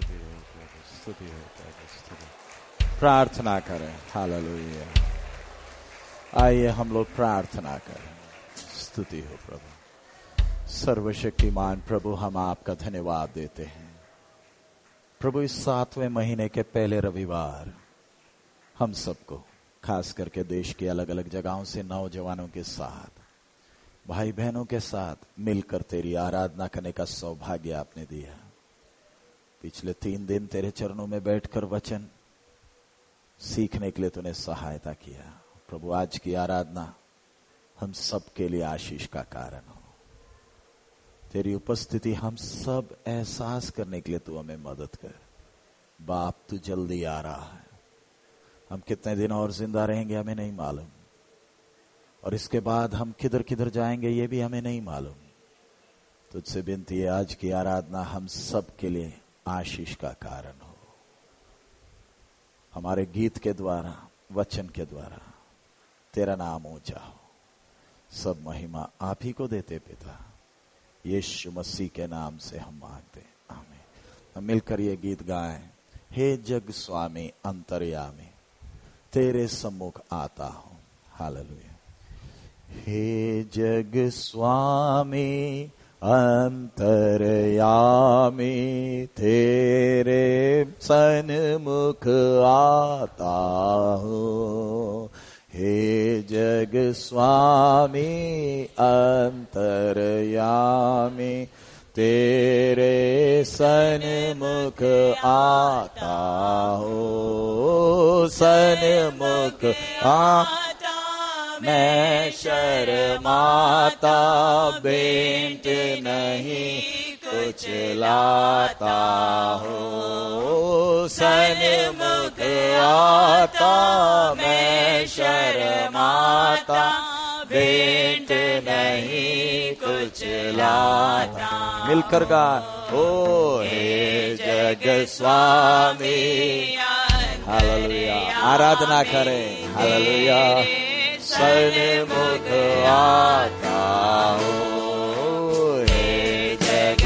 स्तुति प्रार्थना करें। हालेलुया। आइए हम लोग प्रार्थना करें। स्तुति हो प्रभु। सर्वशक्तिमान प्रभु, हम आपका धन्यवाद देते हैं। प्रभु, इस सातवें महीने के पहले रविवार हम सबको, खास करके देश के अलग अलग जगहों से नौजवानों के साथ भाई बहनों के साथ मिलकर तेरी आराधना करने का सौभाग्य आपने दिया। पिछले तीन दिन तेरे चरणों में बैठकर वचन सीखने के लिए तूने सहायता किया। प्रभु, आज की आराधना हम सब के लिए आशीष का कारण हो। तेरी उपस्थिति हम सब एहसास करने के लिए तू हमें मदद कर। बाप, तू जल्दी आ रहा है। हम कितने दिन और ज़िंदा रहेंगे हमें नहीं मालूम। और इसके बाद हम किधर किधर जाएँगे ये भी हमें नहीं मालूम। तुझसे विनती है, आज की आराधना हम सब के लिए आशीष का कारण हो। हमारे गीत के द्वारा, वचन के द्वारा तेरा नाम ऊँचा हो। सब महिमा आप ही को देते पिता। यीशु मसीह के नाम से हम मांगते आमीन। हम मिलकर ये गीत गाएँ। हे जग स्वामी अंतर्यामी, तेरे सम्मुख आता हूँ। हालेलुया। हे जग स्वामी अंतरयामी तेरे सन्मुख आता हूँ। हे जग स्वामी, अंतरयामी तेरे सन्मुख आता हो। सन्मुख आता मैं शर्माता बेंट नहीं कुछ लाता हो। सन्मुख आता मैं शर्माता बेंट नहीं कुछ लाता मिलकर गा। ओ हे जग स्वामी हालेलुया। आराधना करें। हालेलुया। आता हो हे जग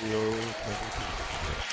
Dios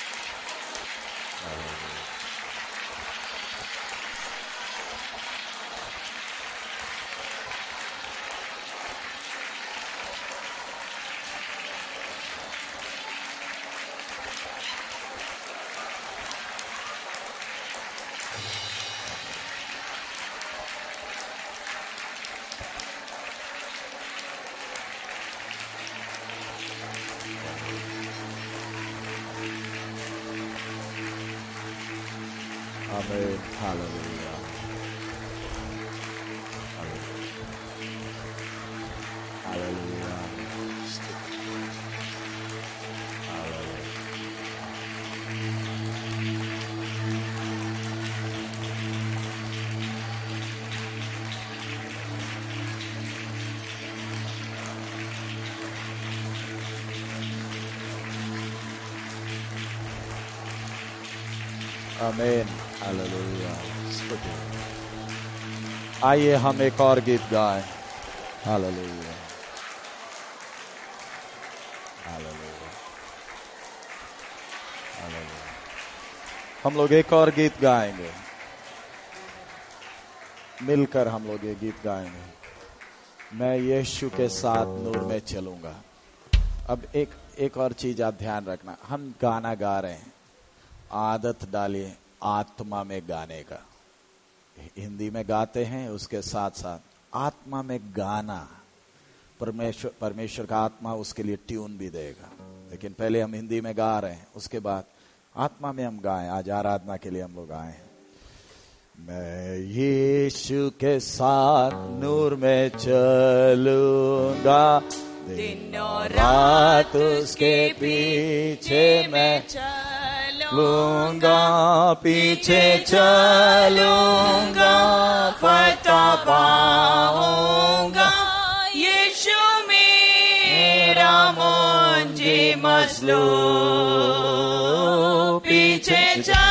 Hallelujah. आइए हम एक और गीत गाएँ। हम लोग एक और गीत गाएँगे। मिलकर हम लोग ये गीत गाएँगे। मैं यीशु के साथ नूर में चलूँगा। अब एक एक और चीज़ आप ध्यान रखना। हम गाना गा रहे हैं। आदत डालिए आत्मा में गाने का। हिंदी में गाते हैं उसके साथ साथ आत्मा में गाना। परमेश्वर परमेश्वर का आत्मा उसके लिए ट्यून भी देगा। लेकिन पहले हम हिंदी में गा रहे हैं उसके बाद आत्मा में हम गाएँ आज आराधना के लिए हम लोग आए हैं। मैं यीशु के साथ नूर में चलूँगा। दिन और रात उसके पीछे मैं लूँगा पीछे चलूँगा फटा पाऊँगा यीशु मेरा मुंजी मसलू पीछे चलूँगा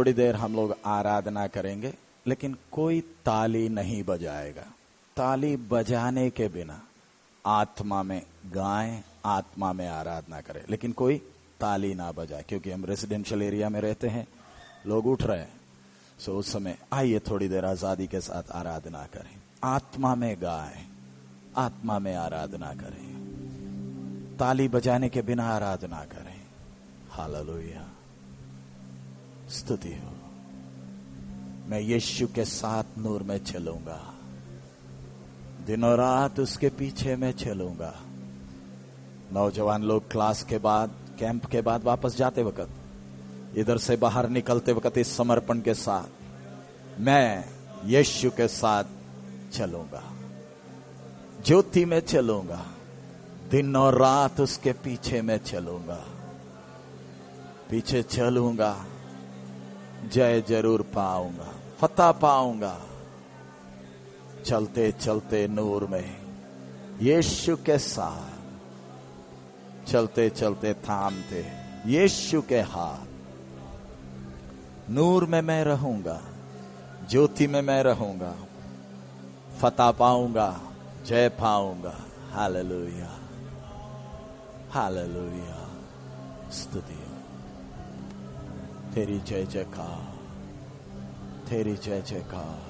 थोड़ी देर हम लोग आराधना करेंगे, लेकिन कोई ताली नहीं बजाएगा। ताली बजाने के बिना आत्मा में गाएँ, आत्मा में आराधना करें। लेकिन कोई ताली ना बजाए, क्योंकि हम रेजिडेंशियल एरिया में रहते हैं, लोग उठ रहे हैं। सो उस समय आइए थोड़ी देर आज़ादी के साथ आराधना करें। आत्मा में गाएँ, आत्मा में आराधना करें। ताली बजाने के बिना आराधना करें। हालेलुया स्तुति हो। मैं यीशु के साथ नूर में चलूँगा। दिनों रात उसके पीछे मैं चलूँगा। नौजवान लोग क्लास के बाद कैंप के बाद वापस जाते वक्त, इधर से बाहर निकलते वक्त इस समर्पण के साथ, मैं यीशु के साथ चलूँगा। ज्योति में चलूँगा। दिन और रात उसके पीछे मैं चलूँगा। पीछे चलूँगा। जय ज़रूर पाऊँगा, फतेह पाऊँगा। चलते चलते नूर में, यीशु के साथ। चलते चलते थामते, यीशु के हाथ। नूर में मैं रहूँगा, ज्योति में मैं रहूँगा, फतेह पाऊँगा, जय पाऊँगा। हालेलुया हालेलुया, स्तुति। तेरी जय जयकार, तेरी जय जयकार।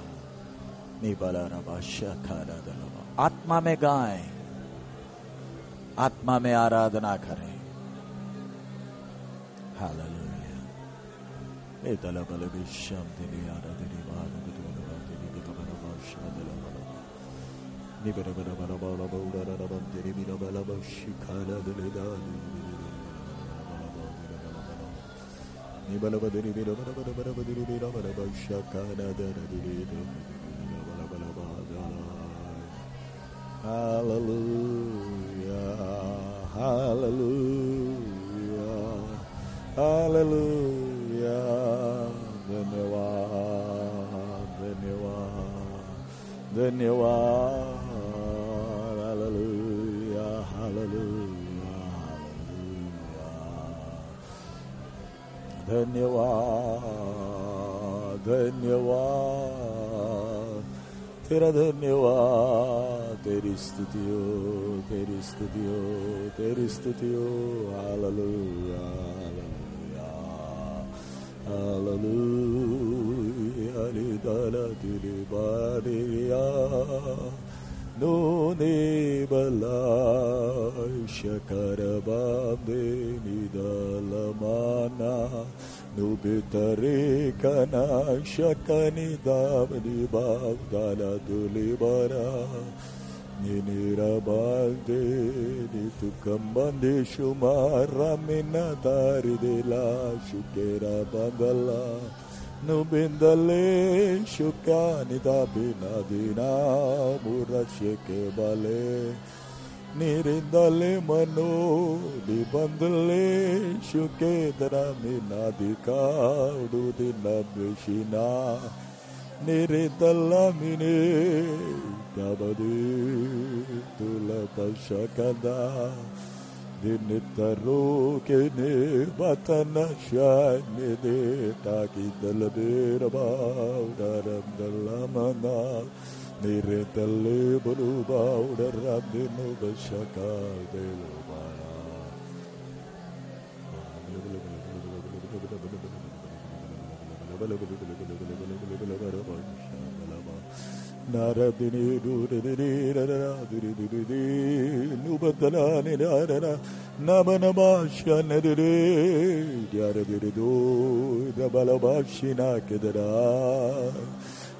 निबला रबा शखरा आत्मा में गाएँ, आत्मा में आराधना करें। हालेलुया। ए दलबल विश्वम तेरी आराधनी मान गुदुलबा तेरी बिकबरबा शादलबा निबरबरबरबा उड़रबा तेरी बिनबलबा शिखाला दलदाली निबलबदरी बिरबरबरबदरी बिरबरबा शकाना दरदरी Hallelujah, hallelujah, hallelujah. धन्यवाद धन्यवाद धन्यवाद धन्यवाद धन्यवाद तेरा धन्यवाद तेरी स्तुति हो तेरी स्तुति हो तेरी स्तुति हो hallelujah hallelujah hallelujah Nune balai shakarabambe nidalamana Nubitare kana shakani damni bavdala dulibara Ninirabande nitukambande shumara minatari de la shukera bandala Nubindale Shukanita Binadina Murashike Bale Nirindale Mano Dibandale Shukedra Minadika Ududina Bishina Nirindala Mine Dabadi Tulapashakada Nirindala Mine dinitaro kene batana shine de taki dalbera ba daram dalamana nire dalle bulu ba daram dinu bashaka de lobara bala bala bala bala bala bala bala bala bala bala Naradini Duridini Duridini Nubatalani Narana Namanabasha Nadiri Yaradiridu Dabalabashina Kedara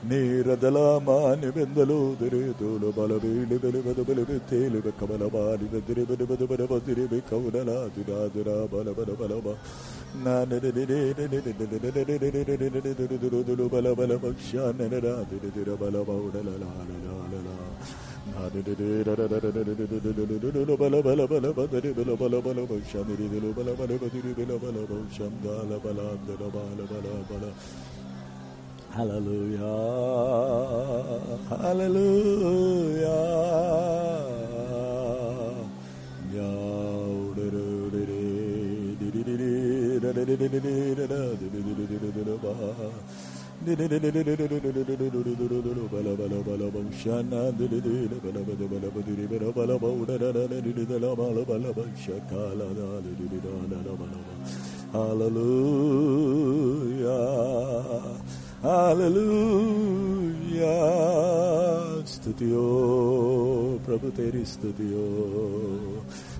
Niradalama Nivendalu Diridulu Balabili Bilibili Kabalabani Diribi Kaudala Dura Dura Balabala Balabala Hallelujah. Hallelujah. Yeah. Hallelujah. Hallelujah. Studio. Prabhu Teri Studio.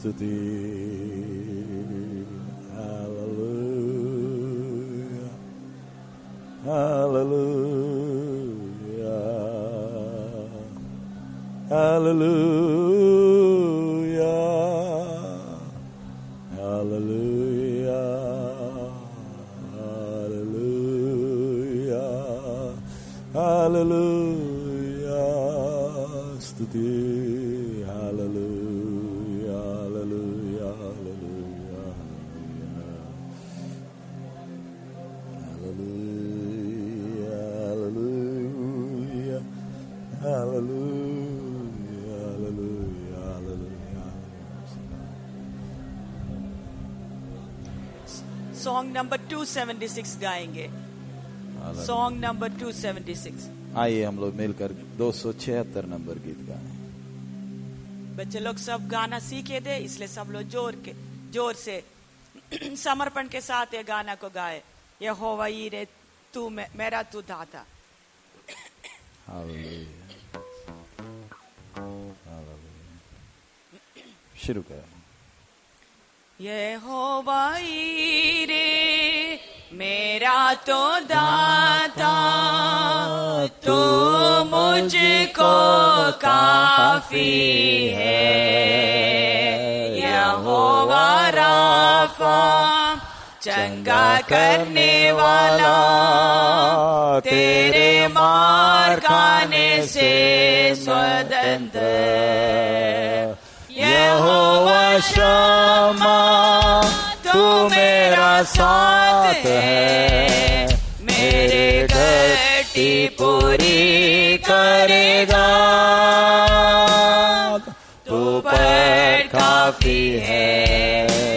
Stuti. Hallelujah. Hallelujah. Hallelujah. Song number 276 गाएँगे। Song number 276 आइए हम लोग मिलकर दो सौ छिहत्तर number गीत गाएँ। बच्चे लोग सब गाना सीखे थे इसलिए सब लोग ज़ोर के ज़ोर से समर्पण के साथ ये गाना को गाए। ये हो वही रे तू मे- मेरा तू दाता. शुरू करें। यहोवा रे, मेरा तो दाता तो मुझको काफ़ी है। यहोवा राफा, चंगा करने वाला, तेरे मार खाने से स्वतंत्र। यहोवा क्षमा तू मेरा साथ है। मेरे घटी पूरी करेगा। तू पर काफ़ी है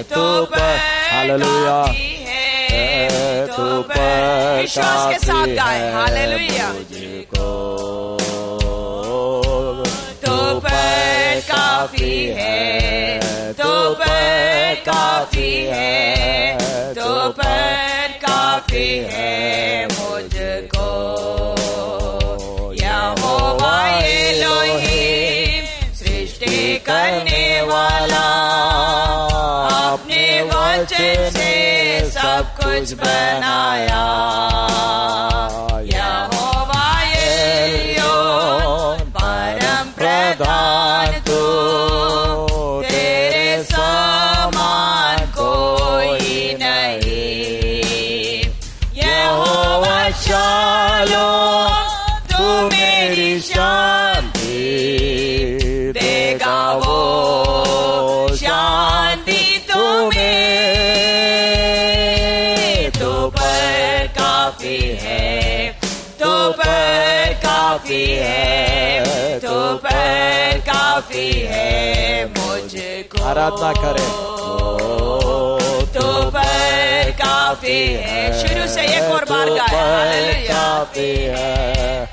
तू पर हालेलुया। तू पर विश्वास के साथ गाए। हालेलुया। है तो काफ़ी है मुझको। यहोवा एलोहीम सृष्टि करने वाला, अपने वचन से सब कुछ बनाया। काफ़ी है मुझको। आराधना करें। तो पर काफ़ी है। शुरू से एक और बार तो गाया काफ़ी है।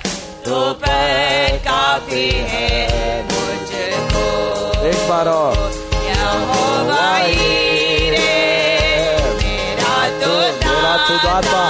तो पर काफ़ी है मुझको। एक बार और। मेरा तो मेरा तो दाता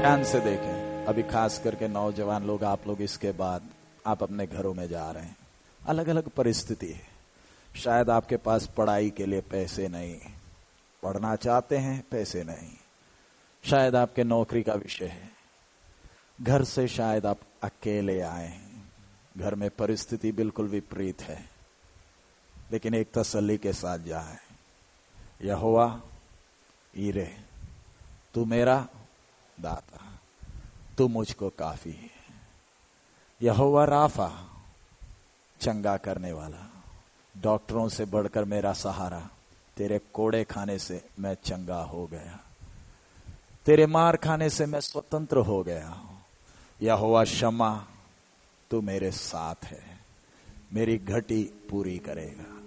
से देखें। अभी खास करके नौजवान लोग, आप लोग इसके बाद आप अपने घरों में जा रहे हैं। अलग अलग परिस्थिति है। शायद आपके पास पढ़ाई के लिए पैसे नहीं। पढ़ना चाहते हैं, पैसे नहीं। शायद आपके नौकरी का विषय है। घर से शायद आप अकेले आए हैं। घर में परिस्थिति बिल्कुल विपरीत है। लेकिन एक तसल्ली के साथ जाए। यह हुआ ईरे, तू मेरा दाता, तू मुझको काफ़ी है। यह हुआ राफा, चंगा करने वाला। डॉक्टरों से बढ़कर मेरा सहारा, तेरे कोड़े खाने से मैं चंगा हो गया। तेरे मार खाने से मैं स्वतंत्र हो गया। यह हुआ क्षमा तू मेरे साथ है। मेरी घटी पूरी करेगा।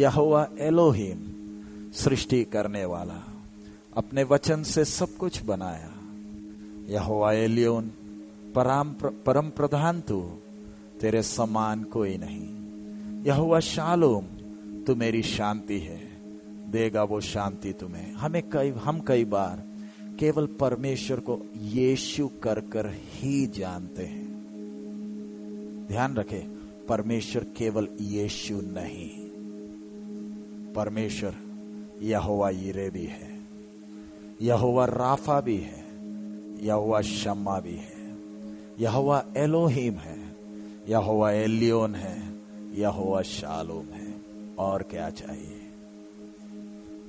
यह हुआ एलोहिम, सृष्टि करने वाला। अपने वचन से सब कुछ बनाया। यह हुआ एलियोन परम परम प्रधान तू, तेरे समान कोई नहीं। यह हुआ शालोम, तू मेरी शांति है। देगा वो शांति तुम्हें। हमें कई, हम कई बार केवल परमेश्वर को यीशु कर कर ही जानते हैं। ध्यान रखे, परमेश्वर केवल यीशु नहीं। परमेश्वर यहोवा यीरे भी है। यहोवा राफा भी है। यहोवा शम्मा भी है। यहोवा एलोहिम है। यहोवा एलियोन है। यहोवा शालोम है। और क्या चाहिए?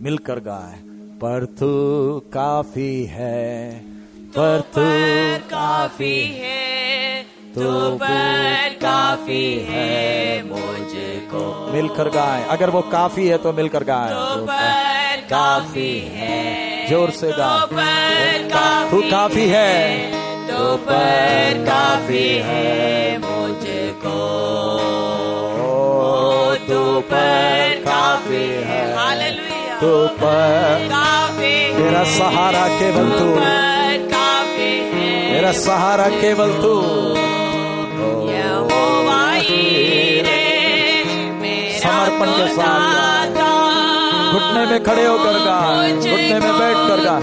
मिलकर गाए, पर तू काफ़ी है। पर तू काफ़ी है। तो पर काफ़ी है मुझको। मिलकर गाए, अगर वो काफ़ी है तो मिलकर गाए। पर काफ़ी है। ज़ोर से काफ़ी तू काफ़ी है। तो पर काफ़ी है मुझको। तो पर काफ़ी है। तू पर काफ़ी मेरा सहारा केवल तू। काफ़ी मेरा सहारा केवल तू। समर्पण के साथ। घुटने में खड़े होकर गा घुटने में बैठ कर है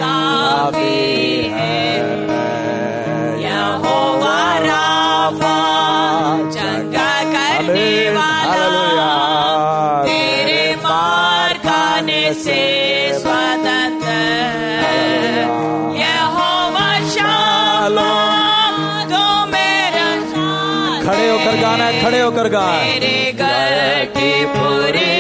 तेरे मार खाने से खड़े होकर गाना है खड़े होकर गा मेरे घर की पूरी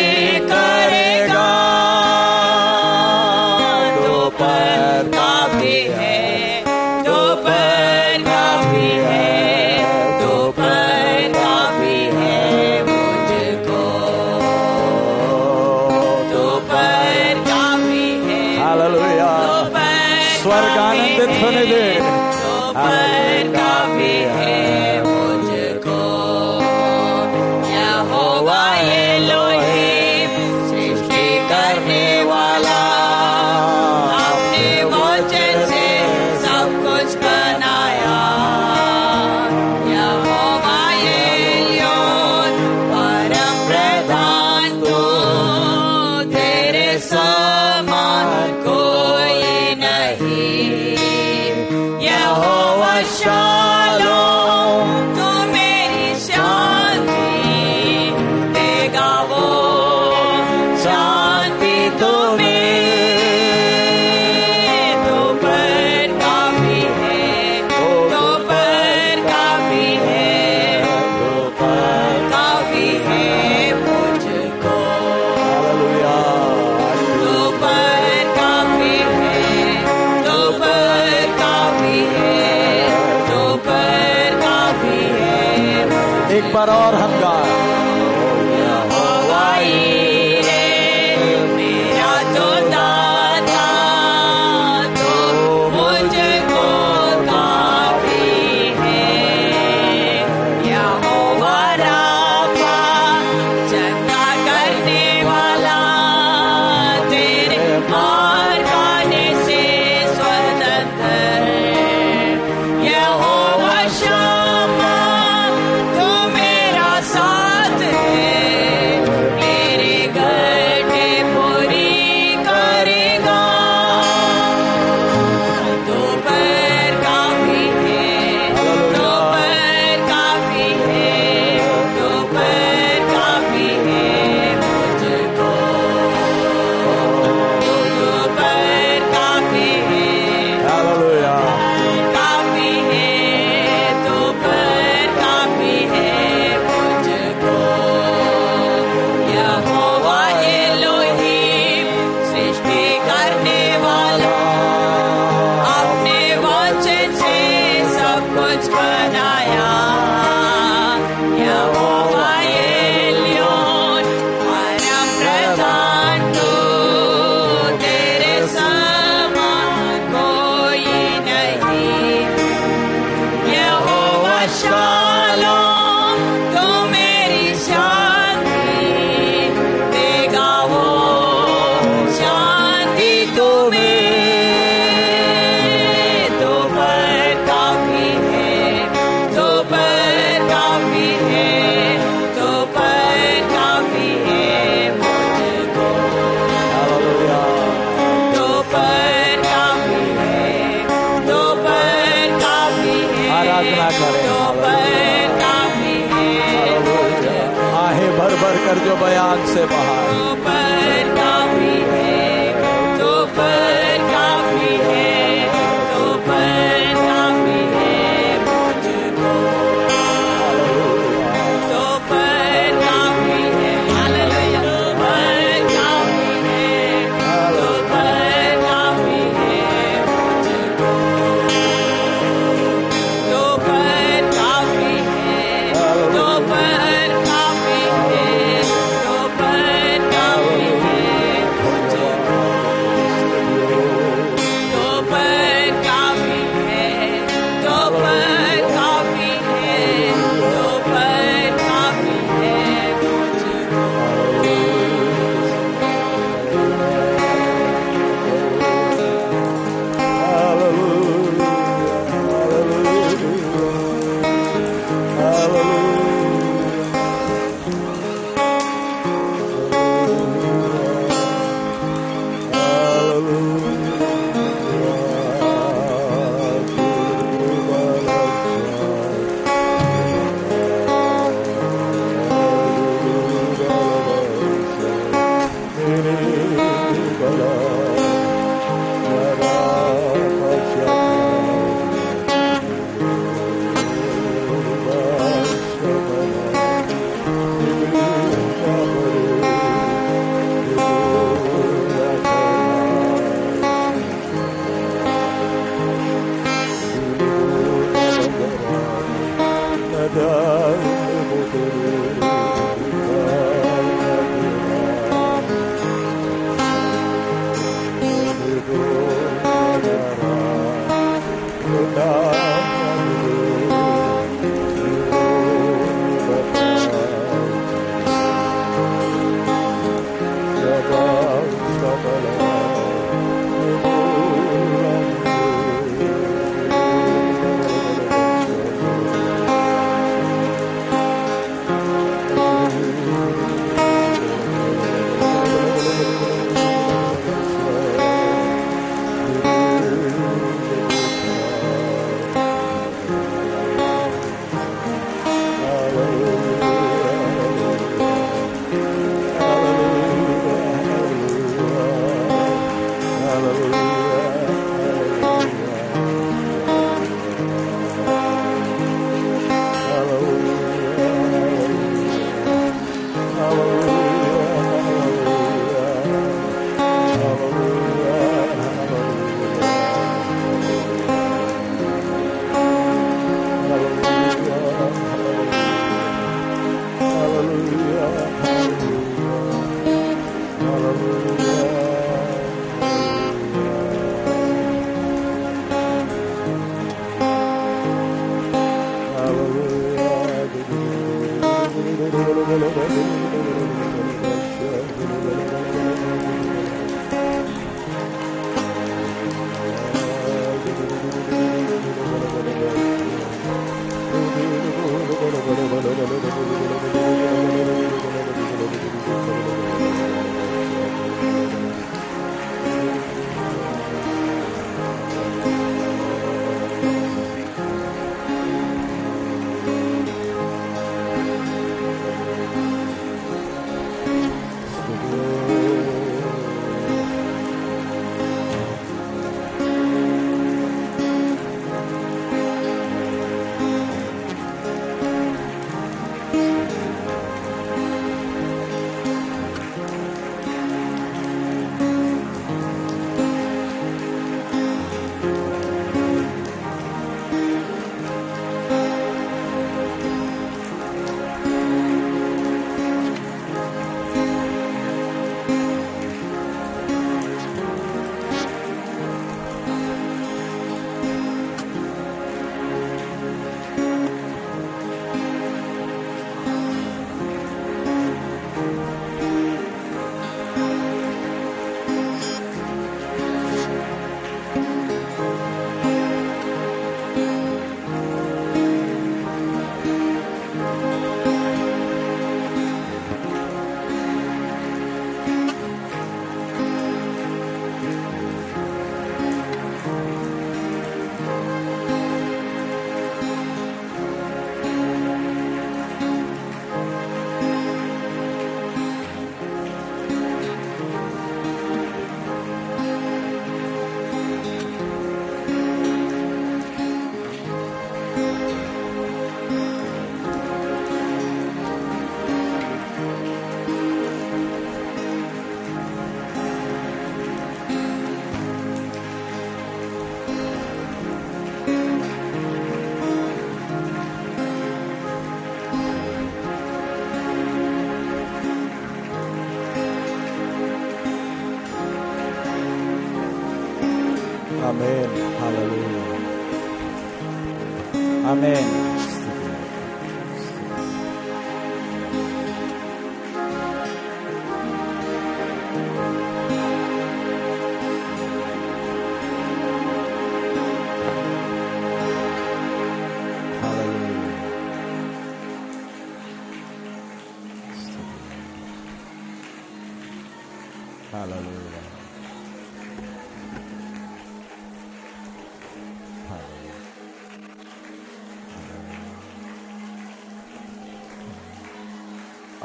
Amen.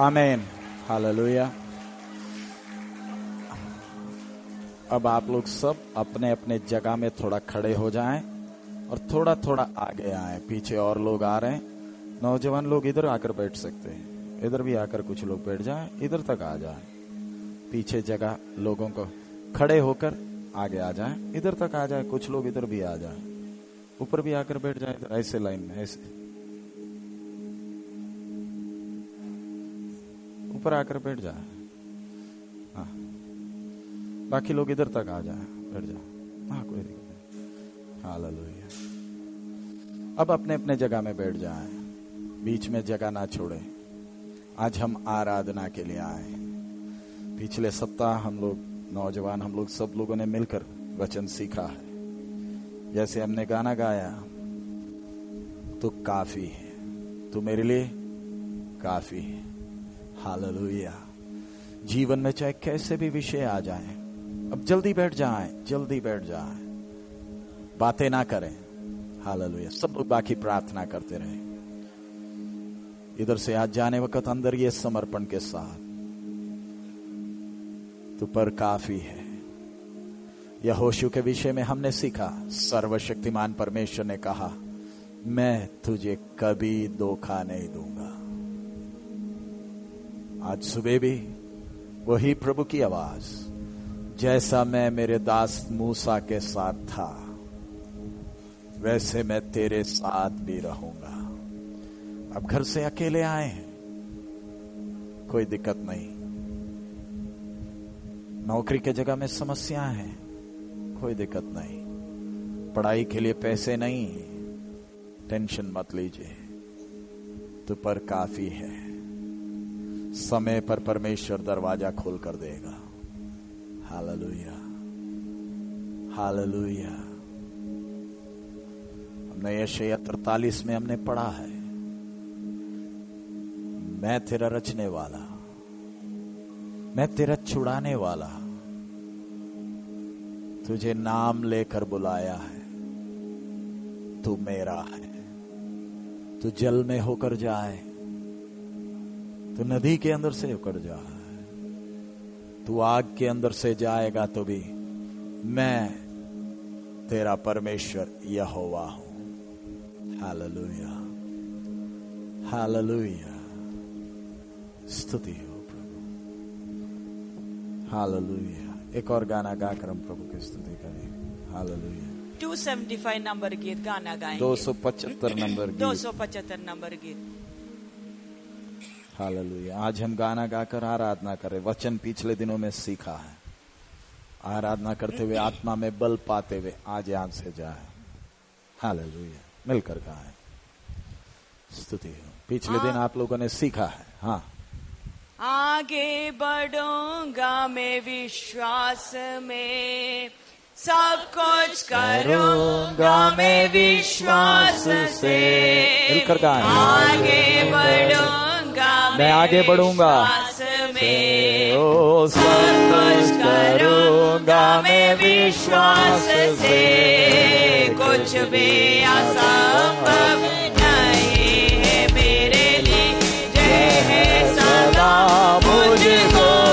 आमेन हालेलुया अब आप लोग सब अपने अपने जगह में थोड़ा खड़े हो जाएँ और थोड़ा थोड़ा आगे आए। पीछे और लोग आ रहे हैं। नौजवान लोग इधर आकर बैठ सकते हैं। इधर भी आकर कुछ लोग बैठ जाएँ, इधर तक आ जाएँ। पीछे जगह लोगों को खड़े होकर आगे आ जाएँ, इधर तक आ जाए, कुछ लोग इधर भी आ जाएँ। ऊपर भी आकर बैठ जाए ऐसे लाइन में, ऐसे। ऊपर आकर बैठ जाए हाँ। बाकी लोग इधर तक आ जाए, बैठ जाए। हाँ कोई दिक्कत नहीं। हाँ हालेलुया। अब अपने अपने जगह में बैठ जाए। बीच में जगह ना छोड़े। आज हम आराधना के लिए आए पिछले सप्ताह हम लोग, नौजवान हम लोग सब लोगों ने मिलकर वचन सीखा है। जैसे हमने गाना गाया तो काफ़ी है। तू मेरे लिए काफ़ी है। हालेलुया। जीवन में चाहे कैसे भी विषय आ जाए, अब जल्दी बैठ जाए, जल्दी बैठ जाए। बातें ना करें। हालेलुया। सब लोग बाकी प्रार्थना करते रहे। इधर से आज जाने वक्त अंदर ये समर्पण के साथ। तू पर काफ़ी है। यहोशू के विषय में हमने सीखा। सर्वशक्तिमान परमेश्वर ने कहा, मैं तुझे कभी धोखा नहीं दूँगा। आज सुबह भी वही प्रभु की आवाज़, जैसा मैं मेरे दास मूसा के साथ था, वैसे मैं तेरे साथ भी रहूँगा। अब घर से अकेले आए हैं, कोई दिक्कत नहीं। नौकरी के जगह में समस्या है, कोई दिक्कत नहीं। पढ़ाई के लिए पैसे नहीं, टेंशन मत लीजिए तो पर काफ़ी है। समय पर परमेश्वर दरवाज़ा खोल कर देगा। हालेलुया। हालेलुया। हमने यशया तरतालीस में हमने पढ़ा है, मैं तेरा रचने वाला, मैं तेरा छुड़ाने वाला, तुझे नाम लेकर बुलाया है, तू मेरा है, तू जल में होकर जाए। तू नदी के अंदर से उकड़ जाए तू आग के अंदर से जाएगा तो भी मैं तेरा परमेश्वर यहोवा हूँ। हालेलुया। हालेलुया। स्तुति हो प्रभु। हालेलुया। एक और गाना गाकर हम प्रभु की स्तुति करें। हालेलुया। 275 नंबर गीत गाना गाएँगे। दो सौ पचहत्तर नंबर दो गीत सौ पचहत्तर नंबर गीत। हालेलुया। आज हम गाना गाकर आराधना करें। वचन पिछले दिनों में सीखा है। आराधना करते हुए आत्मा में बल पाते हुए आज यहाँ से जाए। हालेलुया। मिलकर गाए। स्तुति हो। पिछले दिन आप लोगों ने सीखा है। हाँ। आगे बढ़ूँगा मैं विश्वास में। सब कुछ करूँगा मैं विश्वास से। मिलकर गाएँ। आगे बढ़ूँगा मैं आगे बढ़ूँगा। ओ कुछ करूँगा मैं विश्वास से। कुछ भी असंभव नहीं है मेरे लिए। जय है सदा मुझको।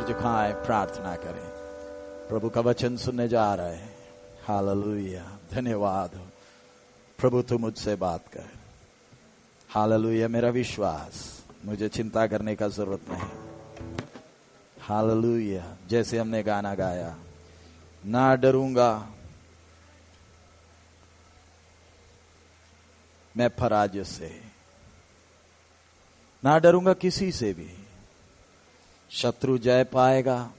सिर झुकाएँ प्रार्थना करें। प्रभु का वचन सुनने जा रहे हैं। हालेलुया। धन्यवाद। प्रभु, तू मुझसे बात कर। हालेलुया। मेरा विश्वास। मुझे चिंता करने का ज़रूरत नहीं। हालेलुया। जैसे हमने गाना गाया, ना डरूँगा। मैं फराज से। ना डरूँगा किसी से भी। शत्रु जय पाएगा,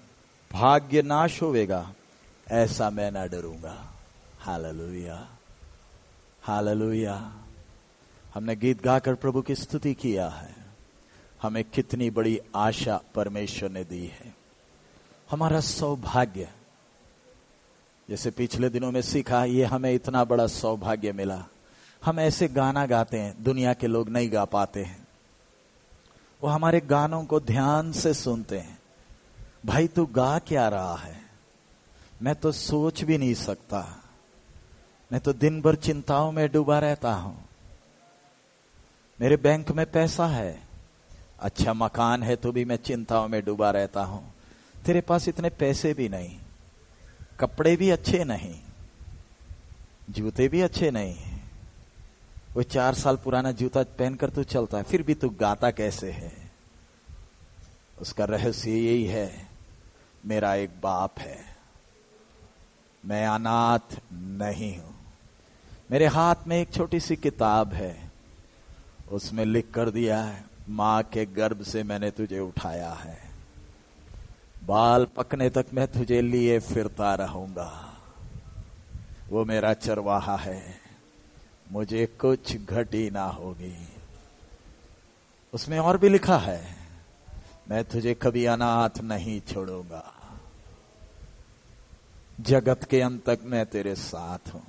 भाग्य नाश होवेगा, ऐसा मैं ना डरूँगा। हालेलुया। हालेलुया। हमने गीत गाकर प्रभु की स्तुति किया है। हमें कितनी बड़ी आशा परमेश्वर ने दी है। हमारा सौभाग्य, जैसे पिछले दिनों में सीखा, ये हमें इतना बड़ा सौभाग्य मिला। हम ऐसे गाना गाते हैं, दुनिया के लोग नहीं गा पाते हैं। वो हमारे गानों को ध्यान से सुनते हैं। भाई, तू गा क्या रहा है? मैं तो सोच भी नहीं सकता। मैं तो दिन भर चिंताओं में डूबा रहता हूँ। मेरे बैंक में पैसा है। अच्छा मकान है तो भी मैं चिंताओं में डूबा रहता हूँ। तेरे पास इतने पैसे भी नहीं। कपड़े भी अच्छे नहीं। जूते भी अच्छे नहीं। वो चार साल पुराना जूता पहनकर तू चलता है, फिर भी तू गाता कैसे है? उसका रहस्य यही है, मेरा एक बाप है। मैं अनाथ नहीं हूँ। मेरे हाथ में एक छोटी सी किताब है, उसमें लिख कर दिया है, माँ के गर्भ से मैंने तुझे उठाया है। बाल पकने तक मैं तुझे लिए फिरता रहूँगा। वो मेरा चरवाहा है मुझे कुछ घटी ना होगी। उसमें और भी लिखा है, मैं तुझे कभी अनाथ नहीं छोड़ूँगा। जगत के अंत तक मैं तेरे साथ हूँ।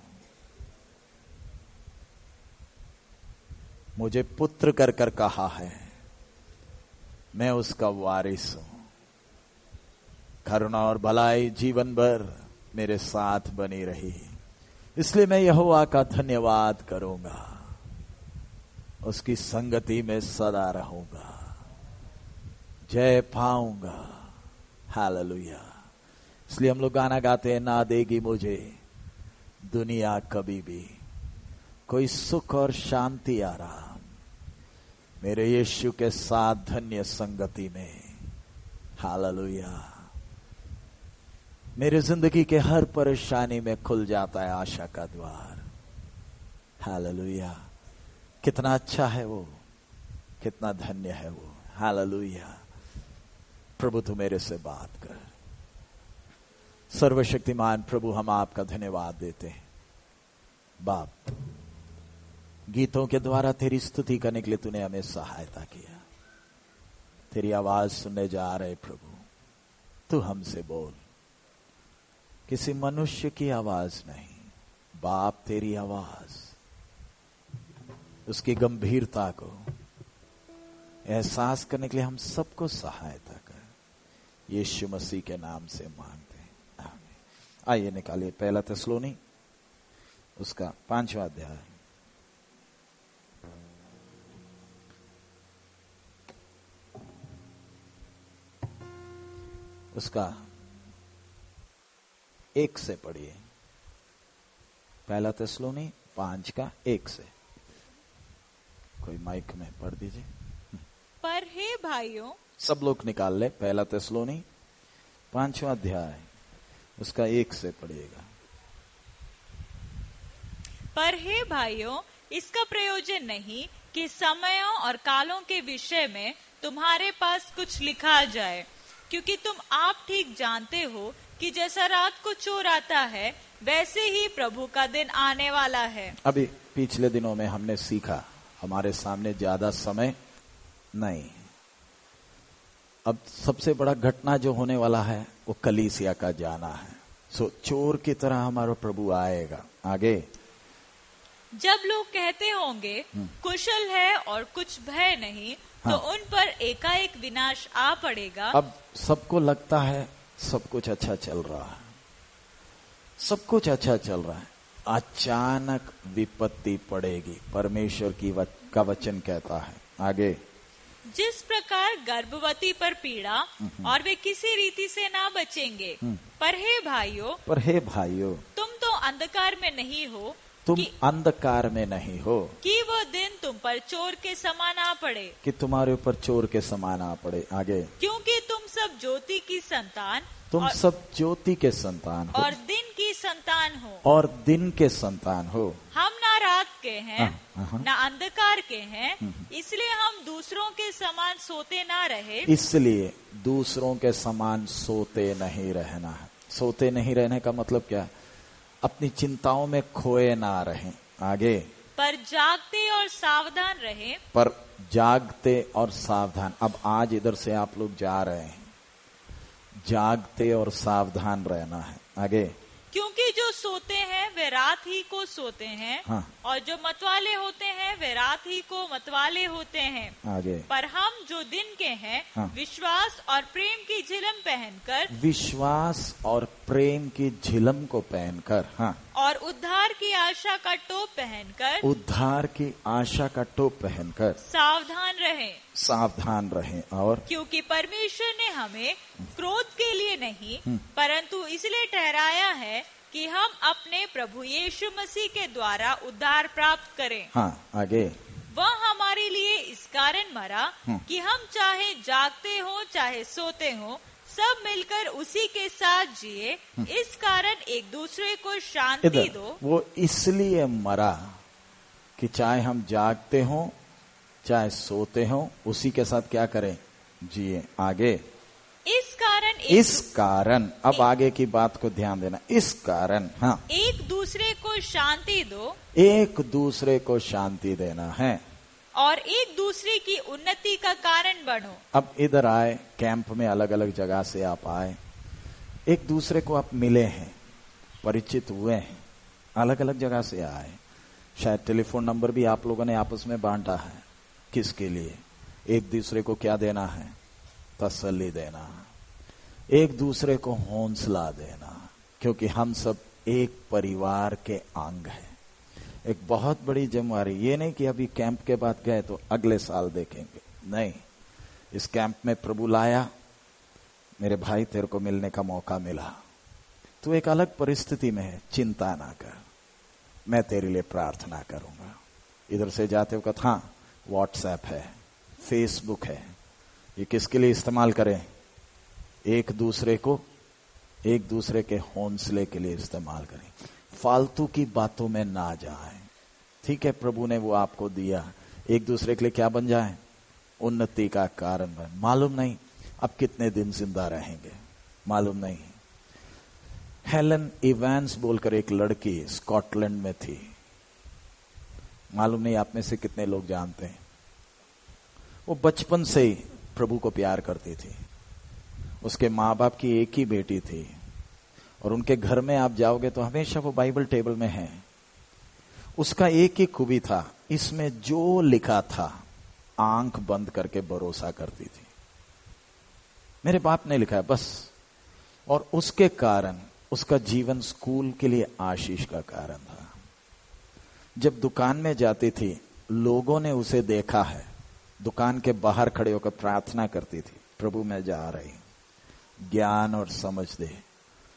मुझे पुत्र कर कर कहा है, मैं उसका वारिस हूँ। करुणा और भलाई जीवन भर मेरे साथ बनी रही। इसलिए मैं यहोवा का धन्यवाद करूँगा। उसकी संगति में सदा रहूँगा। जय पाऊँगा। हालेलुया। इसलिए हम लोग गाना गाते हैं, ना देगी मुझे, दुनिया कभी भी। कोई सुख और शांति आ रहा मेरे यीशु के साथ धन्य संगति में। हालेलुया। मेरे ज़िंदगी के हर परेशानी में खुल जाता है आशा का द्वार। हालेलुया। कितना अच्छा है वो। कितना धन्य है वो। हालेलुया। प्रभु, तू मेरे से बात कर। सर्वशक्तिमान प्रभु, हम आपका धन्यवाद देते हैं। बाप, गीतों के द्वारा तेरी स्तुति करने के लिए तूने हमें सहायता किया। तेरी आवाज़ सुनने जा रहे प्रभु। तू हमसे बोल। किसी मनुष्य की आवाज़ नहीं। बाप तेरी आवाज़। उसकी गंभीरता को, एहसास करने के लिए हम सबको सहायता कर। यीशु मसीह के नाम से मांगते हैं। आइए निकालिए पहला तस्लोनी उसका पांचवा अध्याय। उसका एक से पढ़िए। पहला तस्लोनी पाँच का एक से। कोई माइक में पढ़ दीजिए। पर हे भाइयों सब लोग निकाल ले। पहला तस्लोनी पांचवा अध्याय उसका एक से पढ़िएगा। पर हे भाइयों इसका प्रयोजन नहीं कि समयों और कालों के विषय में तुम्हारे पास कुछ लिखा जाए क्योंकि तुम आप ठीक जानते हो कि जैसा रात को चोर आता है वैसे ही प्रभु का दिन आने वाला है। अभी पिछले दिनों में हमने सीखा हमारे सामने ज़्यादा समय नहीं। अब सबसे बड़ा घटना जो होने वाला है वो कलीसिया का जाना है। सो चोर की तरह हमारा प्रभु आएगा। आगे। जब लोग कहते होंगे कुशल है और कुछ भय नहीं हाँ। तो हाँ। उन पर एकाएक विनाश आ पड़ेगा। अब सबको लगता है सब कुछ अच्छा चल रहा है। सब कुछ अच्छा चल रहा है। अचानक विपत्ति पड़ेगी। परमेश्वर की वच, का वचन कहता है। आगे। जिस प्रकार गर्भवती पर पीड़ा और वे किसी रीति से ना बचेंगे पर हे भाइयों पर हे भाइयों। तुम तो अंधकार में नहीं हो तुम अंधकार में नहीं हो। कि वो दिन तुम पर चोर के समान आ पड़े। कि तुम्हारे ऊपर चोर के समान आ पड़े। आगे। क्योंकि तुम सब ज्योति की संतान तुम सब ज्योति के संतान हो। और दिन की संतान हो। और दिन के संतान हो। हम ना रात के हैं हाँ, हाँ। ना अंधकार के हैं इसलिए हम दूसरों के समान सोते ना रहे। इसलिए दूसरों के समान सोते नहीं रहना है। सोते नहीं रहने का मतलब क्या? अपनी चिंताओं में खोए ना रहें। आगे। पर जागते और सावधान रहे। पर जागते और सावधान। अब आज इधर से आप लोग जा रहे हैं। जागते और सावधान रहना है। आगे। क्योंकि जो सोते हैं वे रात ही को सोते हैं हाँ। और जो मतवाले होते हैं वे रात ही को मतवाले होते हैं आगे पर हम जो दिन के हैं हाँ। विश्वास और प्रेम की झिलम पहनकर विश्वास और प्रेम की झिलम को पहनकर हाँ और उद्धार की आशा का टोप पहनकर उद्धार की आशा का टोप पहनकर सावधान रहें। सावधान रहें और क्योंकि परमेश्वर ने हमें क्रोध के लिए नहीं परंतु इसलिए ठहराया है कि हम अपने प्रभु यीशु मसीह के द्वारा उद्धार प्राप्त करें। हाँ आगे। वह हमारे लिए इस कारण मरा कि हम चाहे जागते हो चाहे सोते हो सब मिलकर उसी के साथ जिए। इस कारण एक दूसरे को शांति दो। वो इसलिए मरा कि चाहे हम जागते हो चाहे सोते हो उसी के साथ क्या करें? जिए आगे। इस कारण इस कारण अब आगे की बात को ध्यान देना। इस कारण हाँ। एक दूसरे को शांति दो। एक दूसरे को शांति देना है। और एक दूसरे की उन्नति का कारण बनो। अब इधर आए, कैंप में अलग अलग जगह से आप आए। एक दूसरे को आप मिले हैं, परिचित हुए हैं अलग अलग जगह से आए। शायद टेलीफोन नंबर भी आप लोगों ने आपस में बांटा है। किसके लिए? एक दूसरे को क्या देना है? तसल्ली देना। एक दूसरे को हौसला देना, क्योंकि हम सब एक परिवार के अंग हैं। एक बहुत बड़ी जिम्मेवारी ये नहीं कि अभी कैंप के बाद गए तो अगले साल देखेंगे। नहीं। इस कैंप में प्रभु लाया। मेरे भाई तेरे को मिलने का मौका मिला। तू एक अलग परिस्थिति में है। चिंता ना कर। मैं तेरे लिए प्रार्थना करूँगा। इधर से जाते वक्त हाँ व्हाट्सएप है फेसबुक है। ये किसके लिए इस्तेमाल करें? एक दूसरे को, एक दूसरे के हौसले के लिए इस्तेमाल करें। फालतू की बातों में ना जाए। ठीक है, प्रभु ने वो आपको दिया। एक दूसरे के लिए क्या बन जाए? उन्नति का कारण बन। मालूम नहीं अब कितने दिन ज़िंदा रहेंगे। मालूम नहीं। हेलन इवेंस बोलकर एक लड़की स्कॉटलैंड में थी। मालूम नहीं आप में से कितने लोग जानते हैं। वो बचपन से ही प्रभु को प्यार करती थी। उसके माँ बाप की एक ही बेटी थी। और उनके घर में आप जाओगे तो हमेशा वो बाइबल टेबल में है। उसका एक ही खूबी था, इसमें जो लिखा था, आँख बंद करके भरोसा करती थी। मेरे बाप ने लिखा है, बस। और उसके कारण, उसका जीवन स्कूल के लिए आशीष का कारण था। जब दुकान में जाती थी, लोगों ने उसे देखा है। दुकान के बाहर खड़े होकर प्रार्थना करती थी, प्रभु, मैं जा रही ज्ञान और समझ दे।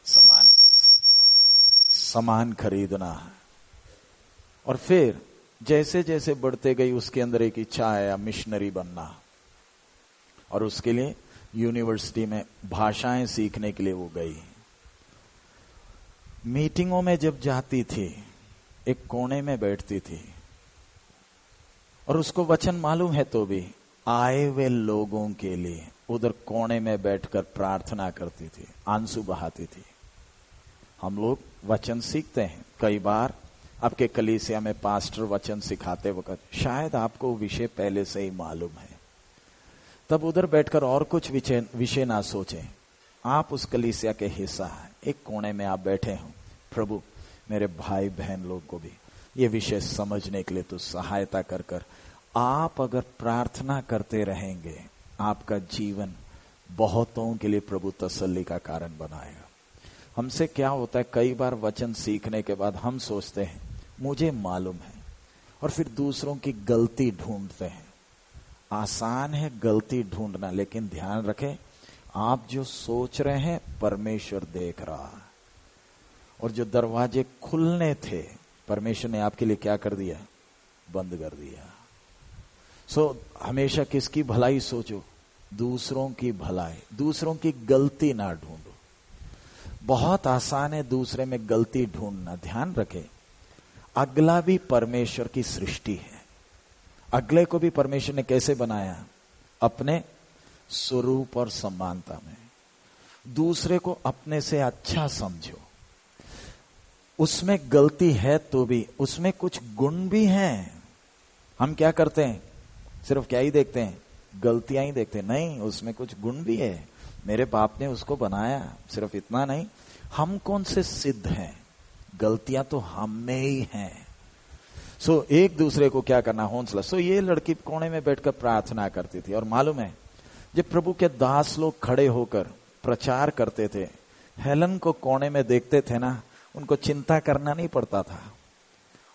समान। सामान खरीदना और फिर जैसे जैसे बढ़ते गई उसके अंदर एक इच्छा आया मिशनरी बनना। और उसके लिए यूनिवर्सिटी में भाषाएँ सीखने के लिए वो गई। मीटिंगों में जब जाती थी, एक कोने में बैठती थी, और उसको वचन मालूम है तो भी, आए हुए लोगों के लिए उधर कोने में बैठकर प्रार्थना करती थी, आँसू बहाती थी। हम लोग वचन सीखते हैं। कई बार आपके कलीसिया में पास्टर वचन सिखाते वक्त शायद आपको विषय पहले से ही मालूम है। तब उधर बैठकर और कुछ विषय ना सोचें। आप उस कलीसिया के हिस्सा है। एक कोने में आप बैठे हो। प्रभु, मेरे भाई बहन लोग को भी ये विषय समझने के लिए तो सहायता कर कर आप अगर प्रार्थना करते रहेंगे, आपका जीवन बहुतों के लिए प्रभु तसल्ली का कारण बनाएगा। हमसे क्या होता है? कई बार वचन सीखने के बाद हम सोचते हैं मुझे मालूम है। और फिर दूसरों की गलती ढूंढते हैं। आसान है गलती ढूंढना लेकिन ध्यान रखें आप जो सोच रहे हैं परमेश्वर देख रहा। है और जो दरवाजे खुलने थे परमेश्वर ने आपके लिए क्या कर दिया? बंद कर दिया। सो so, हमेशा किसकी भलाई सोचो? दूसरों की भलाई दूसरों की गलती ना ढूंढो। बहुत आसान है दूसरे में गलती ढूंढना, ध्यान रखे। अगला भी परमेश्वर की सृष्टि है। अगले को भी परमेश्वर ने कैसे बनाया? अपने स्वरूप और समानता में। दूसरे को अपने से अच्छा समझो। उसमें गलती है तो भी, उसमें कुछ गुण भी हैं। हम क्या करते हैं? सिर्फ़ क्या ही देखते हैं? गलतियाँ ही देखते हैं। नहीं, उसमें कुछ गुण भी है। मेरे बाप ने उसको बनाया सिर्फ़ इतना नहीं हम कौन से सिद्ध हैं? गलतियाँ तो हम में ही हैं। सो so, एक दूसरे को क्या करना हौसला। सो so, ये लड़की कोने में बैठकर प्रार्थना करती थी और मालूम है जब प्रभु के दास लोग खड़े होकर प्रचार करते थे हेलन को कोने में देखते थे ना उनको चिंता करना नहीं पड़ता था।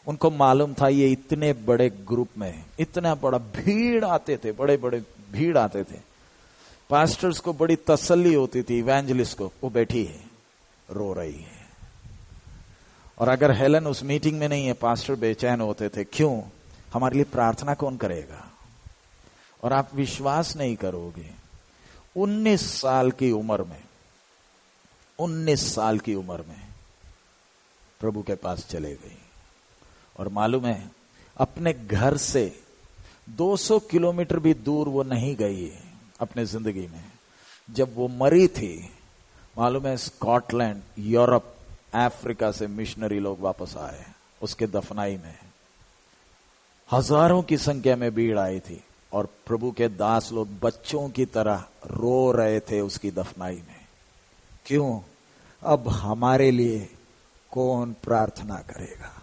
उनको मालूम था ये इतने बड़े ग्रुप में इतना बड़ा भीड़ आते थे बड़े बड़े भीड़ आते थे। पास्टर्स को बड़ी तसल्ली होती थी इवेंजलिस्ट को, वो बैठी है, रो रही है। और अगर हेलन उस मीटिंग में नहीं है पास्टर बेचैन होते थे, क्यों? हमारे लिए प्रार्थना कौन करेगा? और आप विश्वास नहीं करोगे। 19 साल की उम्र में 19 साल की उम्र में प्रभु के पास चले गई। और मालूम है, अपने घर से 200 किलोमीटर भी दूर वो नहीं गई है। अपने ज़िंदगी में। जब वो मरी थी, मालूम है स्कॉटलैंड, यूरोप, अफ्रीका से मिशनरी लोग वापस आए, उसके दफनाई में। हज़ारों की संख्या में भीड़ आई थी और प्रभु के दास लोग बच्चों की तरह रो रहे थे उसकी दफनाई में। क्यों? अब हमारे लिए कौन प्रार्थना करेगा?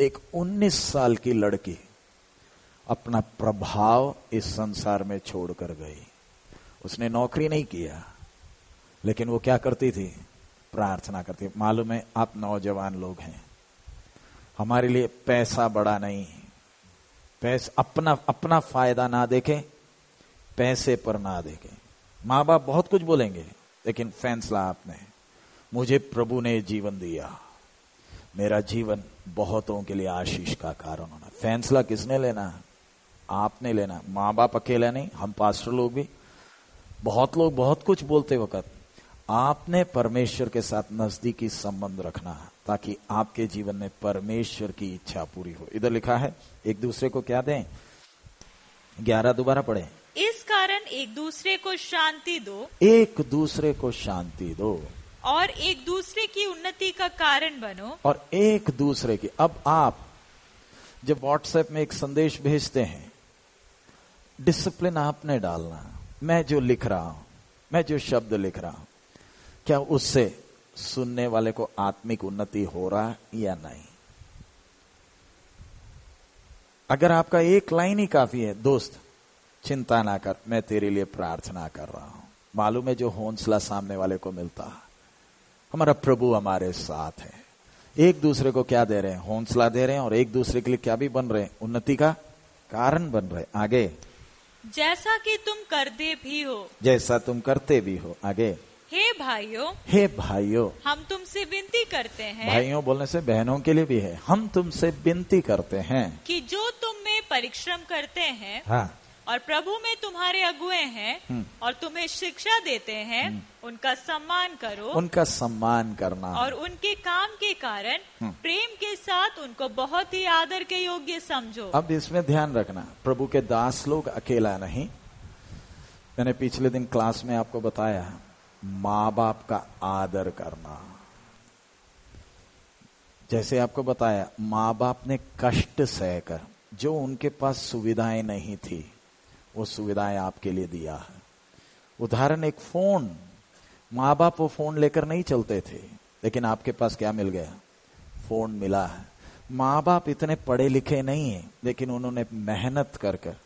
एक 19 साल की लड़की अपना प्रभाव इस संसार में छोड़कर गई। उसने नौकरी नहीं किया, लेकिन वो क्या करती थी? प्रार्थना करती मालूम है, आप नौजवान लोग हैं। हमारे लिए पैसा बड़ा नहीं। पैसा, अपना अपना फ़ायदा ना देखें, पैसे पर ना देखें। माँ बाप बहुत कुछ बोलेंगे, लेकिन फैसला आपने। मुझे प्रभु ने जीवन दिया। मेरा जीवन बहुतों के लिए आशीष का कारण होना। फैसला किसने लेना? है आपने लेना माँ बाप अकेला नहीं हम पास्टर लोग भी। बहुत लोग बहुत कुछ बोलते वक्त आपने परमेश्वर के साथ नजदीकी संबंध रखना है ताकि आपके जीवन में परमेश्वर की इच्छा पूरी हो। इधर लिखा है एक दूसरे को क्या दें? ग्यारह दोबारा पढ़े। इस कारण एक दूसरे को शांति दो। एक दूसरे को शांति दो। और एक दूसरे की उन्नति का कारण बनो। और एक दूसरे की अब आप जब व्हाट्सएप में एक संदेश भेजते हैं डिसिप्लिन आपने डालना मैं जो लिख रहा हूँ, मैं जो शब्द लिख रहा हूँ, क्या उससे सुनने वाले को आत्मिक उन्नति हो रहा है या नहीं? अगर आपका एक लाइन ही काफ़ी है, दोस्त, चिंता ना कर, मैं तेरे लिए प्रार्थना कर रहा हूँ। मालूम है जो हौसला सामने वाले को मिलता हमारा प्रभु हमारे साथ है। एक दूसरे को क्या दे रहे हैं? हौसला दे रहे हैं और एक दूसरे के लिए क्या भी बन रहे हैं? उन्नति का कारण बन रहे आगे जैसा कि तुम करते भी हो। जैसा तुम करते भी हो। आगे। हे भाइयों हे भाइयों। हम तुमसे विनती करते हैं भाइयों बोलने से बहनों के लिए भी है। हम तुमसे विनती करते हैं। कि जो तुम में परिश्रम करते हैं हाँ। और प्रभु में तुम्हारे अगुए हैं हम्म। और तुम्हें शिक्षा देते हैं उनका सम्मान करो। उनका सम्मान करना। और उनके काम के कारण हम्म। प्रेम के साथ उनको बहुत ही आदर के योग्य समझो। अब इसमें ध्यान रखना प्रभु के दास लोग अकेला नहीं। मैंने पिछले दिन क्लास में आपको बताया माँ बाप का आदर करना। जैसे आपको बताया माँ बाप ने कष्ट सहकर जो उनके पास सुविधाएँ नहीं थी वो सुविधाएँ आपके लिए दिया है। उदाहरण, एक फ़ोन। माँ बाप वो फ़ोन लेकर नहीं चलते थे, लेकिन आपके पास क्या मिल गया? फ़ोन मिला है। माँ बाप इतने पढ़े लिखे नहीं है, लेकिन उन्होंने मेहनत कर कर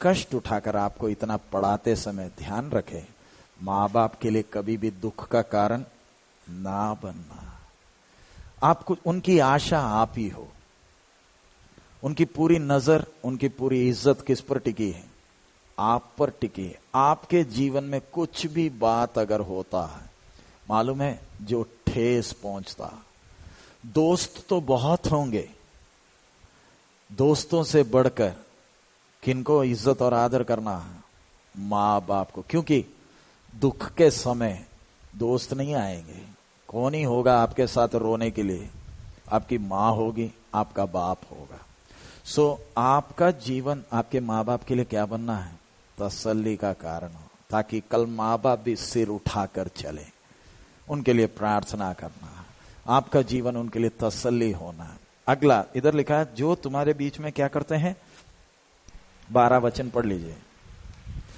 कष्ट उठाकर आपको इतना पढ़ाते समय ध्यान रखे। माँ बाप के लिए कभी भी दुख का कारण ना बनना। आपको, उनकी आशा आप ही हो। उनकी पूरी नज़र, उनकी पूरी इज़्ज़त किस पर टिकी है? आप पर टिकी। आपके जीवन में कुछ भी बात अगर होता है, मालूम है, जो ठेस पहुँचता। दोस्त तो बहुत होंगे। दोस्तों से बढ़कर किनको इज़्ज़त और आदर करना है? माँ बाप को। क्योंकि दुख के समय दोस्त नहीं आएँगे। कौन ही होगा आपके साथ रोने के लिए? आपकी माँ होगी, आपका बाप होगा। सो आपका जीवन आपके माँ बाप के लिए क्या बनना है? तसल्ली का कारण हो ताकि कल माँ बाप भी सिर उठाकर चले। उनके लिए प्रार्थना करना आपका जीवन उनके लिए तसल्ली होना। अगला इधर लिखा है जो तुम्हारे बीच में क्या करते हैं? बारह वचन पढ़ लीजिए।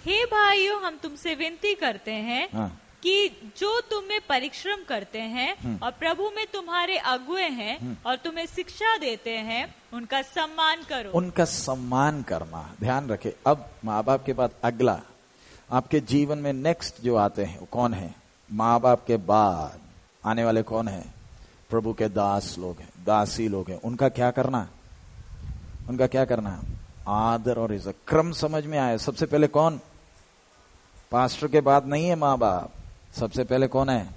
हे भाइयों हम तुमसे विनती करते हैं हाँ। कि जो तुम में परिश्रम करते हैं हम्म। और प्रभु में तुम्हारे अगुए हैं और तुम्हें शिक्षा देते हैं उनका सम्मान करो। उनका सम्मान करना ध्यान रखे। अब माँ बाप के बाद अगला आपके जीवन में नेक्स्ट जो आते हैं वो कौन है? माँ बाप के बाद आने वाले कौन है? प्रभु के दास लोग हैं दासी लोग हैं। उनका क्या करना? उनका क्या करना? आदर और इज़्ज़त। क्रम समझ में आया। सबसे पहले कौन? पास्टर के बाद नहीं है माँ बाप सबसे पहले कौन है?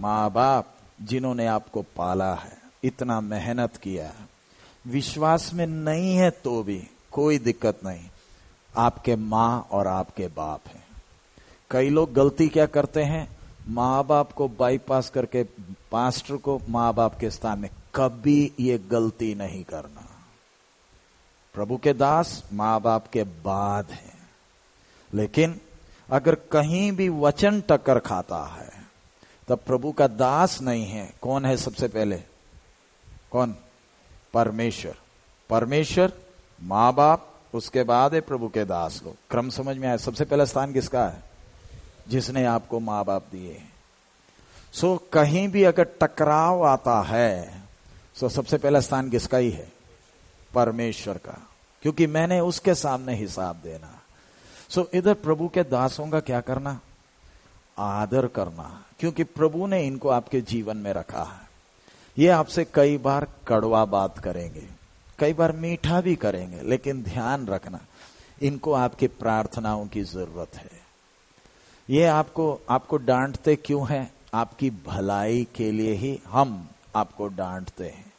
माँ बाप जिन्होंने आपको पाला है, इतना मेहनत किया है। विश्वास में नहीं है तो भी कोई दिक्कत नहीं। आपके माँ और आपके बाप हैं। कई लोग गलती क्या करते हैं? माँ बाप को बाईपास करके पास्टर को माँ बाप के स्थान में कभी ये गलती नहीं करना। प्रभु के दास माँ बाप के बाद है। लेकिन अगर कहीं भी वचन टक्कर खाता है, तब प्रभु का दास नहीं है। कौन है सबसे पहले? कौन? परमेश्वर। परमेश्वर माँ बाप उसके बाद है प्रभु के दास लोग क्रम समझ में आया? सबसे पहला स्थान किसका है? जिसने आपको माँ बाप दिए सो, कहीं भी अगर टकराव आता है, सो सबसे पहला स्थान किसका ही है? परमेश्वर का। क्योंकि मैंने उसके सामने हिसाब देना सो so, इधर प्रभु के दासों का क्या करना? आदर करना। क्योंकि प्रभु ने इनको आपके जीवन में रखा है। ये आपसे कई बार कड़वा बात करेंगे कई बार मीठा भी करेंगे लेकिन ध्यान रखना इनको आपकी प्रार्थनाओं की ज़रूरत है। ये आपको आपको डांटते क्यों हैं? आपकी भलाई के लिए ही हम आपको डांटते हैं।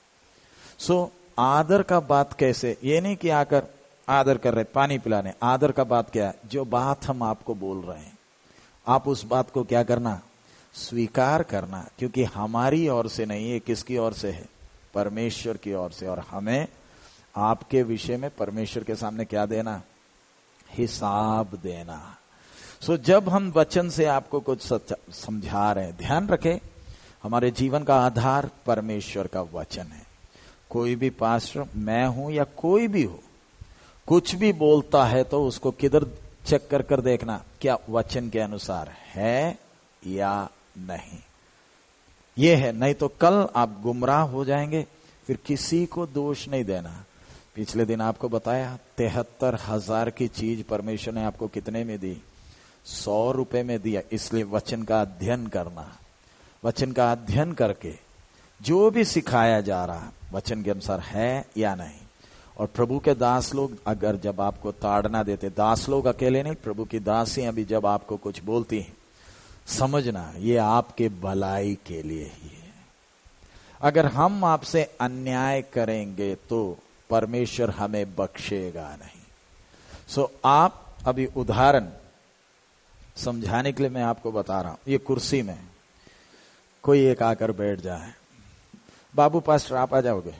सो so, आदर का बात कैसे? ये नहीं कि आकर आदर कर रहे पानी पिलाने। आदर का बात क्या है? जो बात हम आपको बोल रहे हैं आप उस बात को क्या करना? स्वीकार करना क्योंकि हमारी ओर से नहीं है किसकी ओर से है? परमेश्वर की ओर से। और हमें आपके विषय में परमेश्वर के सामने क्या देना? हिसाब देना। सो so, जब हम वचन से आपको कुछ समझा रहे हैं ध्यान रखें हमारे जीवन का आधार परमेश्वर का वचन है। कोई भी पास्टर मैं हूँ या कोई भी हो कुछ भी बोलता है तो उसको किधर चेक कर कर देखना, क्या वचन के अनुसार है या नहीं। ये है, नहीं तो कल आप गुमराह हो जाएँगे, फिर किसी को दोष नहीं देना। पिछले दिन आपको बताया, तिहत्तर हज़ार की चीज़ परमेश्वर ने आपको कितने में दी? सौ रुपए में दिया, इसलिए वचन का अध्ययन करना। वचन का अध्ययन करके, जो भी सिखाया जा रहा, वचन के अनुसार है या नहीं। और प्रभु के दास लोग अगर जब आपको ताड़ना देते, दास लोग अकेले नहीं, प्रभु की दासियाँ भी जब आपको कुछ बोलती हैं, समझना, ये आपके भलाई के लिए ही है। अगर हम आपसे अन्याय करेंगे तो परमेश्वर हमें बख्शेगा नहीं। सो आप अभी उदाहरण समझाने के लिए मैं आपको बता रहा हूँ। ये कुर्सी में कोई एक आकर बैठ जाए। बाबू, पास्टर, आप आ जाओगे?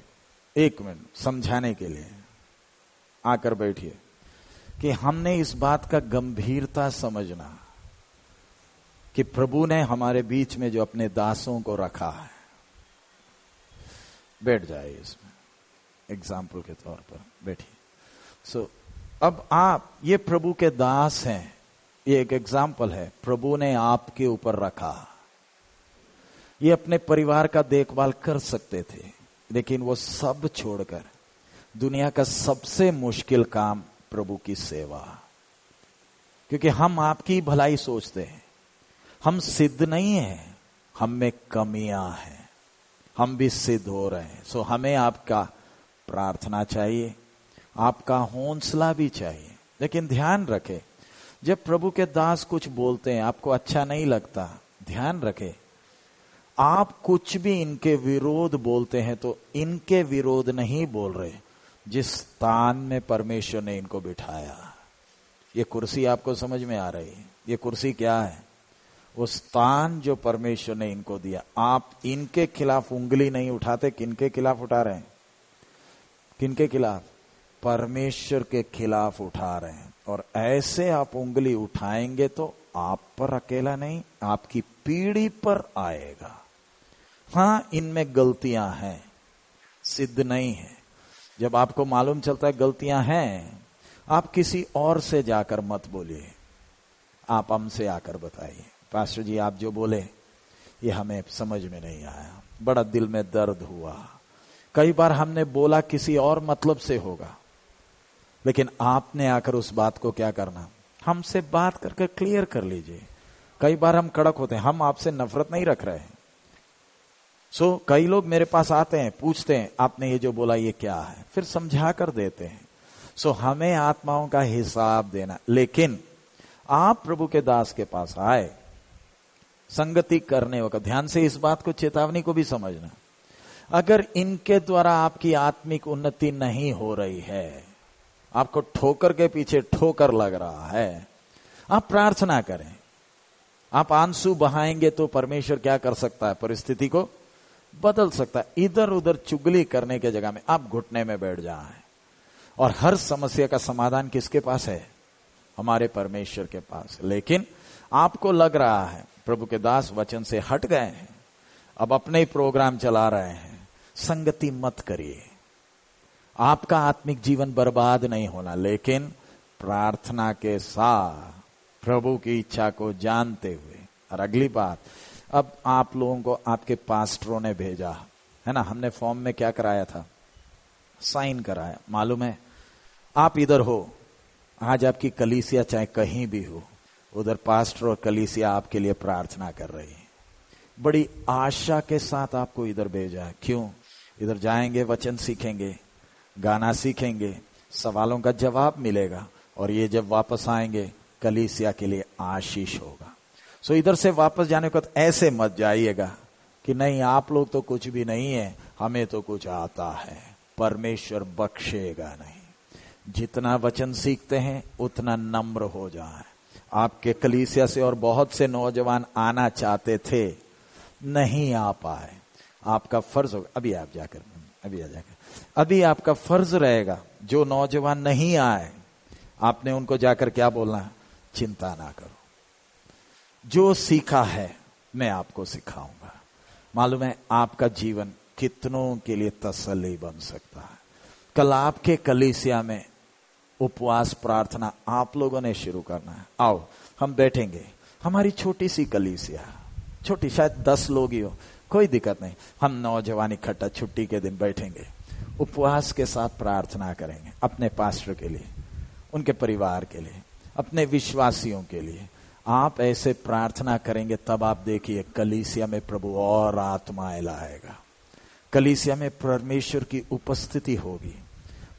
एक मिनट समझाने के लिए। आकर बैठिए। कि हमने इस बात का गंभीरता समझना कि प्रभु ने हमारे बीच में जो अपने दासों को रखा है बैठ जाए इसमें। एग्ज़ाम्पल के तौर पर बैठिए। सो so, अब आप ये प्रभु के दास हैं। ये एक एग्ज़ाम्पल है। प्रभु ने आपके ऊपर रखा। ये अपने परिवार का देखभाल कर सकते थे। लेकिन वो सब छोड़कर दुनिया का सबसे मुश्किल काम प्रभु की सेवा। क्योंकि हम आपकी भलाई सोचते हैं। हम सिद्ध नहीं है, हम में कमियाँ हैं। हम भी सिद्ध हो रहे हैं। सो हमें आपका प्रार्थना चाहिए, आपका हौसला भी चाहिए। लेकिन ध्यान रखे, जब प्रभु के दास कुछ बोलते हैं, आपको अच्छा नहीं लगता, ध्यान रखे। आप कुछ भी इनके विरोध बोलते हैं तो इनके विरोध नहीं बोल रहे, जिस स्थान में परमेश्वर ने इनको बिठाया। ये कुर्सी आपको समझ में आ रही, ये कुर्सी क्या है? वो स्थान जो परमेश्वर ने इनको दिया। आप इनके खिलाफ उंगली नहीं उठाते, किनके खिलाफ उठा रहे हैं? किनके खिलाफ? परमेश्वर के खिलाफ उठा रहे हैं। और ऐसे आप उंगली उठाएँगे तो आप पर अकेला नहीं, आपकी पीढ़ी पर आएगा। हाँ, इनमें गलतियाँ हैं। सिद्ध नहीं है। जब आपको मालूम चलता है गलतियाँ हैं, आप किसी और से जाकर मत बोलिए। आप हमसे आकर बताइए। पास्टर जी, आप जो बोले, ये हमें समझ में नहीं आया। बड़ा दिल में दर्द हुआ। कई बार हमने बोला किसी और मतलब से होगा। लेकिन आपने आकर उस बात को क्या करना? हमसे बात करके क्लियर कर लीजिए। कई बार हम कड़क होते हैं। हम आपसे नफरत नहीं रख रहे हैं। सो so, कई लोग मेरे पास आते हैं पूछते हैं आपने ये जो बोला ये क्या है? फिर समझा कर देते हैं। सो so, हमें आत्माओं का हिसाब देना। लेकिन आप प्रभु के दास के पास आए संगति करने वक्त ध्यान से इस बात को चेतावनी को भी समझना। अगर इनके द्वारा आपकी आत्मिक उन्नति नहीं हो रही है आपको ठोकर के पीछे ठोकर लग रहा है आप प्रार्थना करें। आप आँसू बहाएँगे तो परमेश्वर क्या कर सकता है परिस्थिति को? बदल सकता है। इधर उधर चुगली करने के जगह में आप घुटने में बैठ जाए। और हर समस्या का समाधान किसके पास है? हमारे परमेश्वर के पास। लेकिन आपको लग रहा है, प्रभु के दास वचन से हट गए हैं, अब अपने ही प्रोग्राम चला रहे हैं, संगति मत करिए। आपका आत्मिक जीवन बर्बाद नहीं होना, लेकिन प्रार्थना के साथ प्रभु की इच्छा को जानते हुए। और अगली बात अब आप लोगों को आपके पास्टरों ने भेजा, है ना? हमने फॉर्म में क्या कराया था? साइन कराया। मालूम है? आप इधर हो। आज आपकी कलीसिया चाहे कहीं भी हो, उधर पास्टर और कलीसिया आपके लिए प्रार्थना कर रही है। बड़ी आशा के साथ आपको इधर भेजा है। क्यों? इधर जाएँगे, वचन सीखेंगे, गाना सीखेंगे, सवालों का जवाब मिलेगा, और ये जब वापस आएँगे, कलीसिया के लिए आशीष होगा। सो इधर से वापस जाने को ऐसे मत जाइएगा कि नहीं, आप लोग तो कुछ भी नहीं है, हमें तो कुछ आता है। परमेश्वर बख्शेगा नहीं। जितना वचन सीखते हैं, उतना नम्र हो जाए। आपके कलीसिया से और बहुत से नौजवान आना चाहते थे, नहीं आ पाए। आपका फ़र्ज़ होगा, अभी आप जाकर, अभी आ जाकर। अभी आपका फ़र्ज़ रहेगा, जो नौजवान नहीं आए, आपने उनको जाकर क्या बोलना? चिंता ना करो। जो सीखा है, मैं आपको सिखाऊँगा। मालूम है, आपका जीवन कितनों के लिए तसली बन सकता है। कल आपके कलीसिया में उपवास प्रार्थना आप लोगों ने शुरू करना है। आओ, हम बैठेंगे। हमारी छोटी सी कलीसिया, छोटी, शायद दस लोग ही हो, कोई दिक्कत नहीं। हम नौजवान इकट्ठा छुट्टी के दिन बैठेंगे, उपवास के साथ प्रार्थना करेंगे, अपने पास्टर के लिए, उनके परिवार के लिए, अपने विश्वासियों के लिए। आप ऐसे प्रार्थना करेंगे, तब आप देखिए, कलीसिया में प्रभु और आत्माएँ लाएगा। कलीसिया में परमेश्वर की उपस्थिति होगी।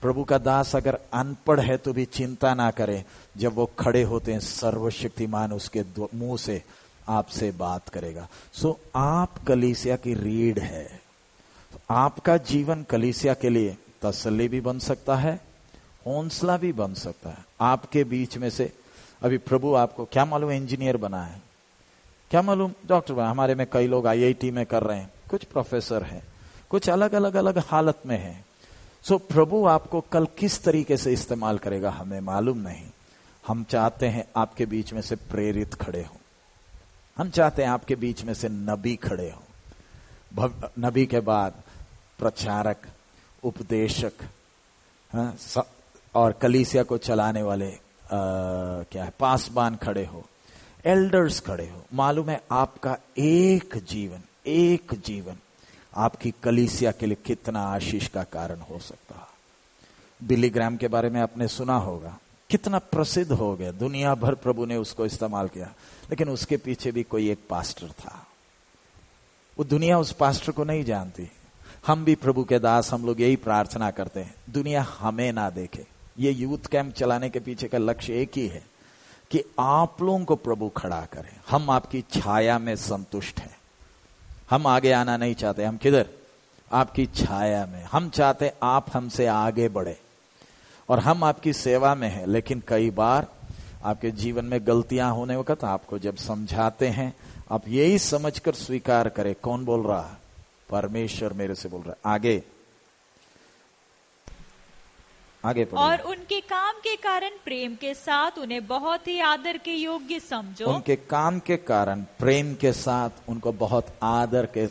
प्रभु का दास अगर अनपढ़ है तो भी चिंता ना करे। जब वो खड़े होते हैं, सर्वशक्तिमान उसके मुँह से आपसे बात करेगा। सो आप कलीसिया की रीढ़ है। आपका जीवन कलीसिया के लिए तसल्ली भी बन सकता है, हौसला भी बन सकता है। आपके बीच में से अभी प्रभु आपको क्या मालूम इंजीनियर बना है? क्या मालूम डॉक्टर बना हमारे में कई लोग आईआईटी में कर रहे हैं। कुछ प्रोफेसर हैं। कुछ अलग अलग अलग हालत में हैं। सो so, प्रभु आपको कल किस तरीके से इस्तेमाल करेगा हमें मालूम नहीं। हम चाहते हैं आपके बीच में से प्रेरित खड़े हो। हम चाहते हैं आपके बीच में से नबी खड़े हो। नबी के बाद प्रचारक उपदेशक हाँ, और कलीसिया को चलाने वाले क्या है, पासबान खड़े हो एल्डर्स खड़े हो, मालूम है आपका एक जीवन एक जीवन आपकी कलीसिया के लिए कितना आशीष का कारण हो सकता है। बिलीग्राम के बारे में आपने सुना होगा, कितना प्रसिद्ध हो गया, दुनिया भर प्रभु ने उसको इस्तेमाल किया, लेकिन उसके पीछे भी कोई एक पास्टर था। वो दुनिया उस पास्टर को नहीं जानती। हम भी प्रभु के दास, हम लोग यही प्रार्थना करते हैं, दुनिया हमें ना देखे। ये यूथ कैंप चलाने के पीछे का लक्ष्य एक ही है कि आप लोगों को प्रभु खड़ा करें। हम आपकी छाया में संतुष्ट हैं। हम आगे आना नहीं चाहते। हम किधर? आपकी छाया में। हम चाहते आप हमसे आगे बढ़े। और हम आपकी सेवा में हैं। लेकिन कई बार आपके जीवन में गलतियाँ होने वक्त आपको जब समझाते हैं, आप यही समझकर स्वीकार करें, कौन बोल रहा? परमेश्वर मेरे से बोल रहा आगे। आगे और उनके काम के कारण प्रेम के साथ उन्हें बहुत ही आदर के योग्य समझो। उनके काम के कारण प्रेम के साथ उनको बहुत आदर के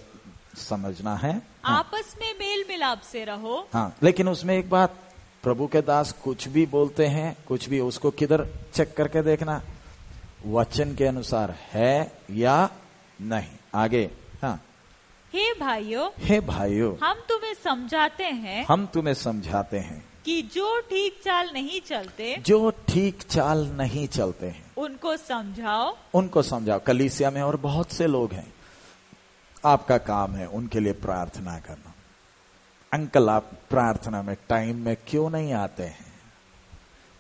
समझना है। हाँ। आपस में मेल मिलाप से रहो। हाँ लेकिन उसमें एक बात प्रभु के दास कुछ भी बोलते हैं कुछ भी उसको किधर चेक करके देखना वचन के अनुसार है या नहीं। आगे हाँ। हे भाइयों हे भाइयों हम तुम्हें समझाते हैं। हम तुम्हें समझाते हैं। कि जो ठीक चाल नहीं चलते जो ठीक चाल नहीं चलते हैं। उनको समझाओ। उनको समझाओ। कलीसिया में और बहुत से लोग हैं। आपका काम है उनके लिए प्रार्थना करना। अंकल आप प्रार्थना में टाइम में क्यों नहीं आते हैं?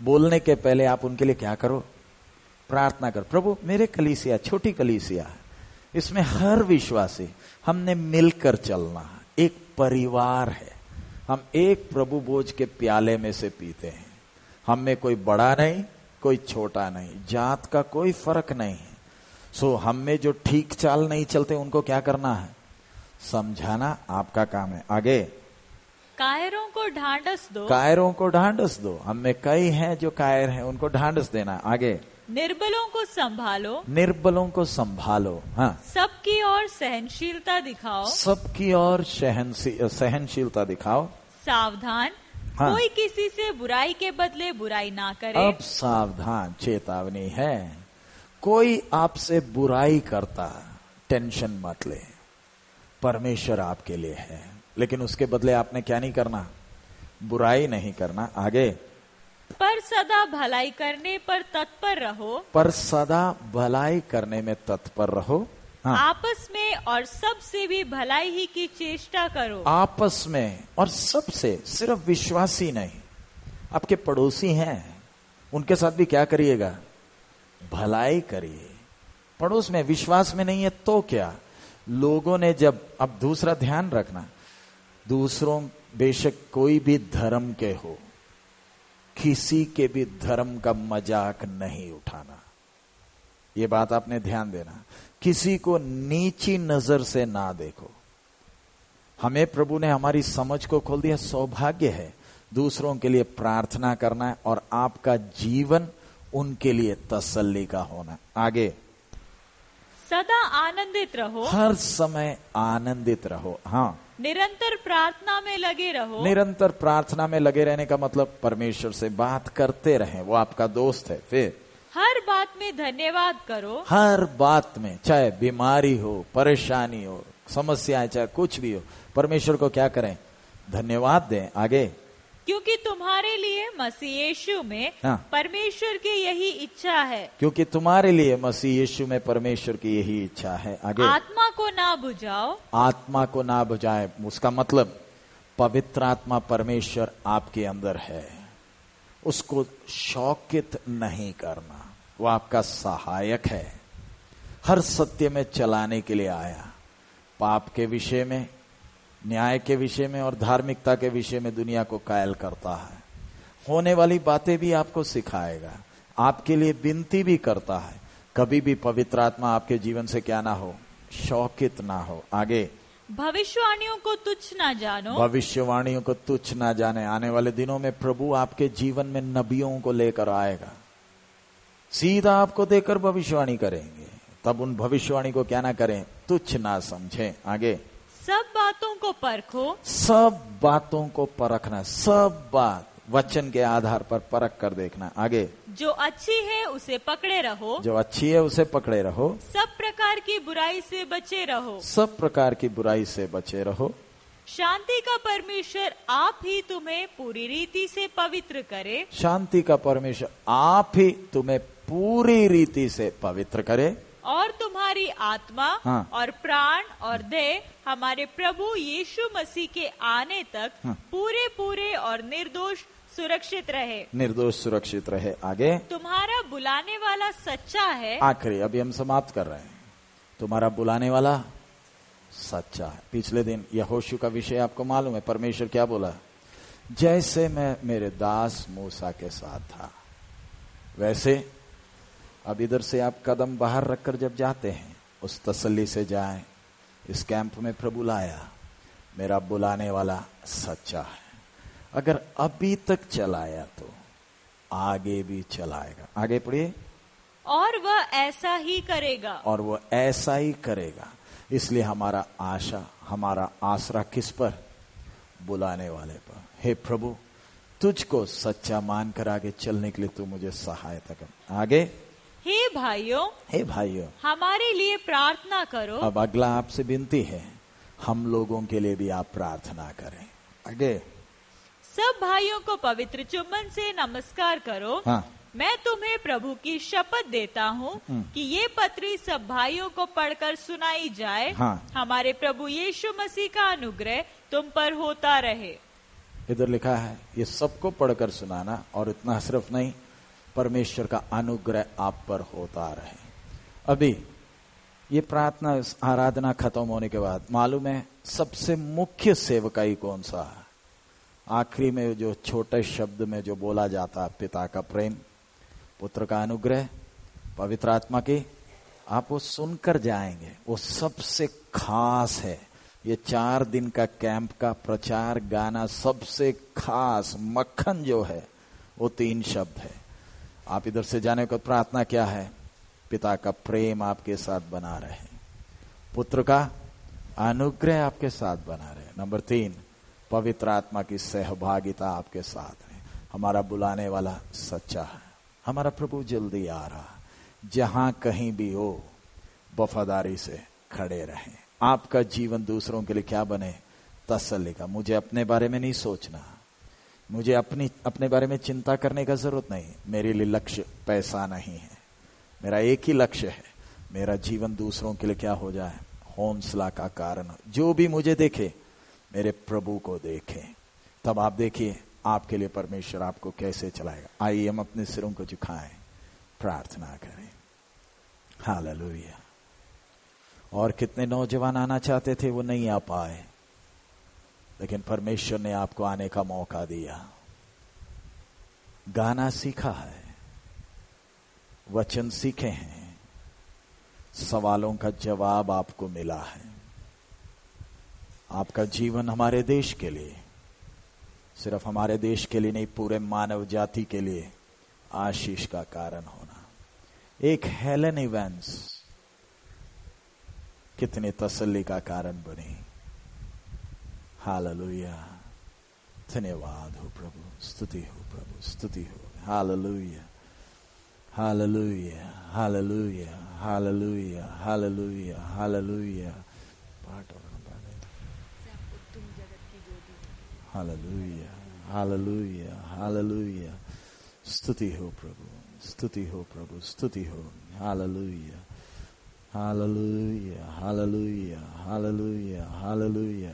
बोलने के पहले आप उनके लिए क्या करो? प्रार्थना करो। प्रभु मेरे कलीसिया छोटी कलीसिया है इसमें हर विश्वासी हमने मिलकर चलना एक परिवार है। हम एक प्रभु बोझ के प्याले में से पीते हैं। हम में कोई बड़ा नहीं कोई छोटा नहीं। जात का कोई फ़र्क नहीं है। सो हम में जो ठीक चाल नहीं चलते उनको क्या करना है? समझाना आपका काम है। आगे। कायरों को ढांडस दो। कायरों को ढांडस दो। हम में कई हैं जो कायर हैं उनको ढांडस देना। आगे। निर्बलों को संभालो। निर्बलों को संभालो हाँ। सबकी और सहनशीलता दिखाओ। सबकी और सहनशीलता दिखाओ। सावधान। हाँ। कोई किसी से बुराई के बदले बुराई ना करे। अब सावधान चेतावनी है। कोई आपसे बुराई करता टेंशन मत ले। परमेश्वर आपके लिए है। लेकिन उसके बदले आपने क्या नहीं करना? बुराई नहीं करना। आगे। पर सदा भलाई करने पर तत्पर रहो। पर सदा भलाई करने में तत्पर रहो। हाँ। आपस में और सबसे भी भलाई ही की चेष्टा करो। आपस में और सबसे सिर्फ़ विश्वासी नहीं। आपके पड़ोसी हैं उनके साथ भी क्या करिएगा? भलाई करिए। पड़ोस में विश्वास में नहीं है तो क्या? लोगों ने जब अब दूसरा ध्यान रखना। दूसरों बेशक कोई भी धर्म के हो। किसी के भी धर्म का मज़ाक नहीं उठाना। ये बात आपने ध्यान देना। किसी को नीची नज़र से ना देखो। हमें प्रभु ने हमारी समझ को खोल दिया सौभाग्य है। दूसरों के लिए प्रार्थना करना है और आपका जीवन उनके लिए तसल्ली का होना। आगे। सदा आनंदित रहो। हर समय आनंदित रहो। हाँ। निरंतर प्रार्थना में लगे रहो। निरंतर प्रार्थना में लगे रहने का मतलब परमेश्वर से बात करते रहें। वो आपका दोस्त है फिर। हर बात में धन्यवाद करो। हर बात में चाहे बीमारी हो परेशानी हो समस्या चाहे कुछ भी हो परमेश्वर को क्या करें? धन्यवाद दें। आगे। क्योंकि तुम्हारे लिए मसीह यीशु में हाँ। परमेश्वर की यही इच्छा है। क्योंकि तुम्हारे लिए मसीह यीशु में परमेश्वर की यही इच्छा है। आगे। आत्मा को ना बुझाओ। आत्मा को ना बुझाए। उसका मतलब पवित्र आत्मा परमेश्वर आपके अंदर है। उसको शौकित नहीं करना। वो आपका सहायक है। हर सत्य में चलाने के लिए आया। पाप के विषय में न्याय के विषय में और धार्मिकता के विषय में दुनिया को कायल करता है। होने वाली बातें भी आपको सिखाएगा। आपके लिए विनती भी करता है। कभी भी पवित्र आत्मा आपके जीवन से क्या ना हो शौकित ना हो। आगे। भविष्यवाणियों को तुच्छ ना जानो। भविष्यवाणियों को तुच्छ ना जाने। आने वाले दिनों में प्रभु आपके जीवन में नबियों को लेकर आएगा। सीधा आपको देकर भविष्यवाणी करेंगे। तब उन भविष्यवाणी को क्या ना करें तुच्छ ना समझें। आगे। सब बातों को परखो। सब बातों को परखना सब बात वचन के आधार पर परख कर देखना। आगे। जो अच्छी है उसे पकड़े रहो। जो अच्छी है उसे पकड़े रहो। सब प्रकार की बुराई से बचे रहो। सब प्रकार की बुराई से बचे रहो। शांति का परमेश्वर आप ही तुम्हें पूरी रीति से पवित्र करे। शांति का परमेश्वर आप ही तुम्हें पूरी रीति से पवित्र करे। और तुम्हारी आत्मा हाँ। और प्राण और देह हमारे प्रभु यीशु मसीह के आने तक हाँ। पूरे पूरे और निर्दोष सुरक्षित रहे। निर्दोष सुरक्षित रहे। आगे। तुम्हारा बुलाने वाला सच्चा है। आखिरी अभी हम समाप्त कर रहे हैं। तुम्हारा बुलाने वाला सच्चा है। पिछले दिन यहोशु का विषय आपको मालूम है परमेश्वर क्या बोला? जैसे मैं मेरे दास मूसा के साथ था वैसे अब इधर से आप कदम बाहर रखकर जब जाते हैं उस तसल्ली से जाएँ इस कैंप में प्रभु लाया मेरा बुलाने वाला सच्चा है। अगर अभी तक चलाया तो आगे भी चलाएगा। आगे पढ़िए। और वह ऐसा ही करेगा। और वह ऐसा ही करेगा। इसलिए हमारा आशा हमारा आसरा किस पर? बुलाने वाले पर। हे प्रभु तुझको सच्चा मानकर आगे चलने के लिए तू मुझे सहायता कर। आगे। हे भाइयों हे भाइयों हमारे लिए प्रार्थना करो। अब अगला आपसे विनती है हम लोगों के लिए भी आप प्रार्थना करें। आगे। सब भाइयों को पवित्र चुम्बन से नमस्कार करो। हाँ। मैं तुम्हें प्रभु की शपथ देता हूँ कि ये पत्री सब भाइयों को पढ़कर सुनाई जाए। हाँ। हमारे प्रभु यीशु मसीह का अनुग्रह तुम पर होता रहे। इधर लिखा है ये सबको पढ़कर सुनाना और इतना सिर्फ़ नहीं परमेश्वर का अनुग्रह आप पर होता रहे। अभी ये प्रार्थना, आराधना खत्म होने के बाद मालूम है सबसे मुख्य सेवकाई कौन सा है? आखिरी में जो छोटे शब्द में जो बोला जाता है, पिता का प्रेम, पुत्र का अनुग्रह, पवित्र आत्मा की, आप वो सुनकर जाएँगे। वो सबसे खास है। ये चार दिन का कैंप का प्रचार, गाना सबसे खास, मक्खन जो है, वो तीन शब्द है। आप इधर से जाने को प्रार्थना क्या है? पिता का प्रेम आपके साथ बना रहे। पुत्र का अनुग्रह आपके साथ बना रहे। नंबर तीन, पवित्र आत्मा की सहभागिता आपके साथ है। हमारा बुलाने वाला सच्चा है। हमारा प्रभु जल्दी आ रहा जहाँ कहीं भी हो, वफादारी से खड़े रहें। आपका जीवन दूसरों के लिए क्या बने? तसल्ली का। मुझे अपने बारे में नहीं सोचना। मुझे अपनी, अपने बारे में चिंता करने का ज़रूरत नहीं। मेरे लिए लक्ष्य पैसा नहीं है। मेरा एक ही लक्ष्य है। मेरा जीवन दूसरों के लिए क्या हो जाए? हौसला का कारण। जो भी मुझे देखे, मेरे प्रभु को देखे। तब आप देखिए, आपके लिए परमेश्वर आपको कैसे चलाएगा। आइए हम अपने सिरों को झुकाएँ। प्रार्थना करें। हालेलुया। और कितने नौजवान आना चाहते थे, वो नहीं आ पाए। लेकिन परमेश्वर ने आपको आने का मौका दिया। गाना सीखा है, वचन सीखे हैं, सवालों का जवाब आपको मिला है। आपका जीवन हमारे देश के लिए, सिर्फ़ हमारे देश के लिए नहीं, पूरे मानव जाति के लिए आशीष का कारण होना। एक हेलन इवेंट्स कितनी तसल्ली का कारण बनी। हालेलुया धन्यवाद हो प्रभु स्तुति हो प्रभु स्तुति हो hallelujah hallelujah hallelujah hallelujah hallelujah hallelujah पाठ और हालेलुया हालेलुया हालेलुया स्तुति हो प्रभु स्तुति हो प्रभु स्तुति हो hallelujah hallelujah hallelujah hallelujah hallelujah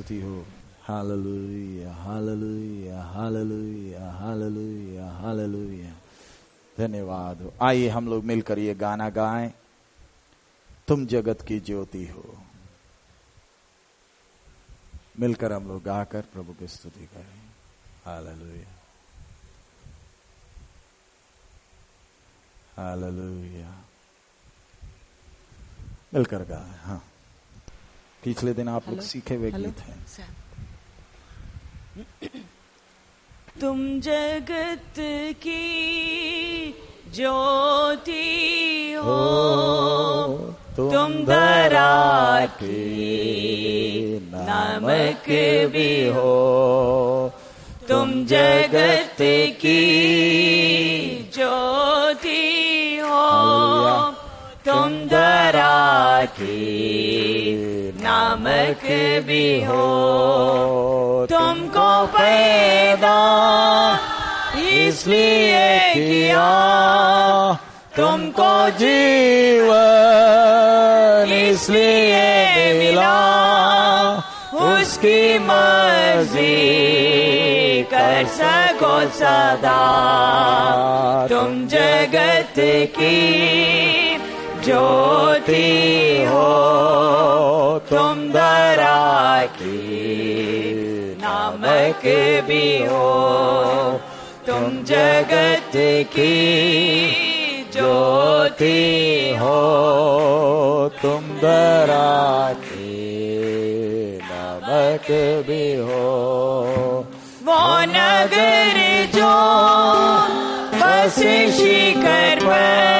स्तुति हो hallelujah hallelujah hallelujah hallelujah hallelujah धन्यवाद। हो आइए हम लोग मिलकर ये गाना गाएँ। तुम जगत की ज्योति हो। मिलकर हम लोग गाकर प्रभु की स्तुति करें। हालेलुया हालेलुया मिलकर गाए हाँ। पिछले दिन आप लोग सीखे हुए गीत हैं। तुम जगत की ज्योति हो तुम दरा की नमक भी हो। तुम जगत की ज्योति हो। तुम दरा की नमक भी हो तुमको पैदा इसलिए किया तुमको जीवन इसलिए मिला उसकी मर्ज़ी कर सको सदा तुम जगत की ज्योति हो, तुम दरा की नमक भी हो। तुम जगत की ज्योति हो, तुम दरा की नमक भी हो। वो नगर जो बस शिखर पर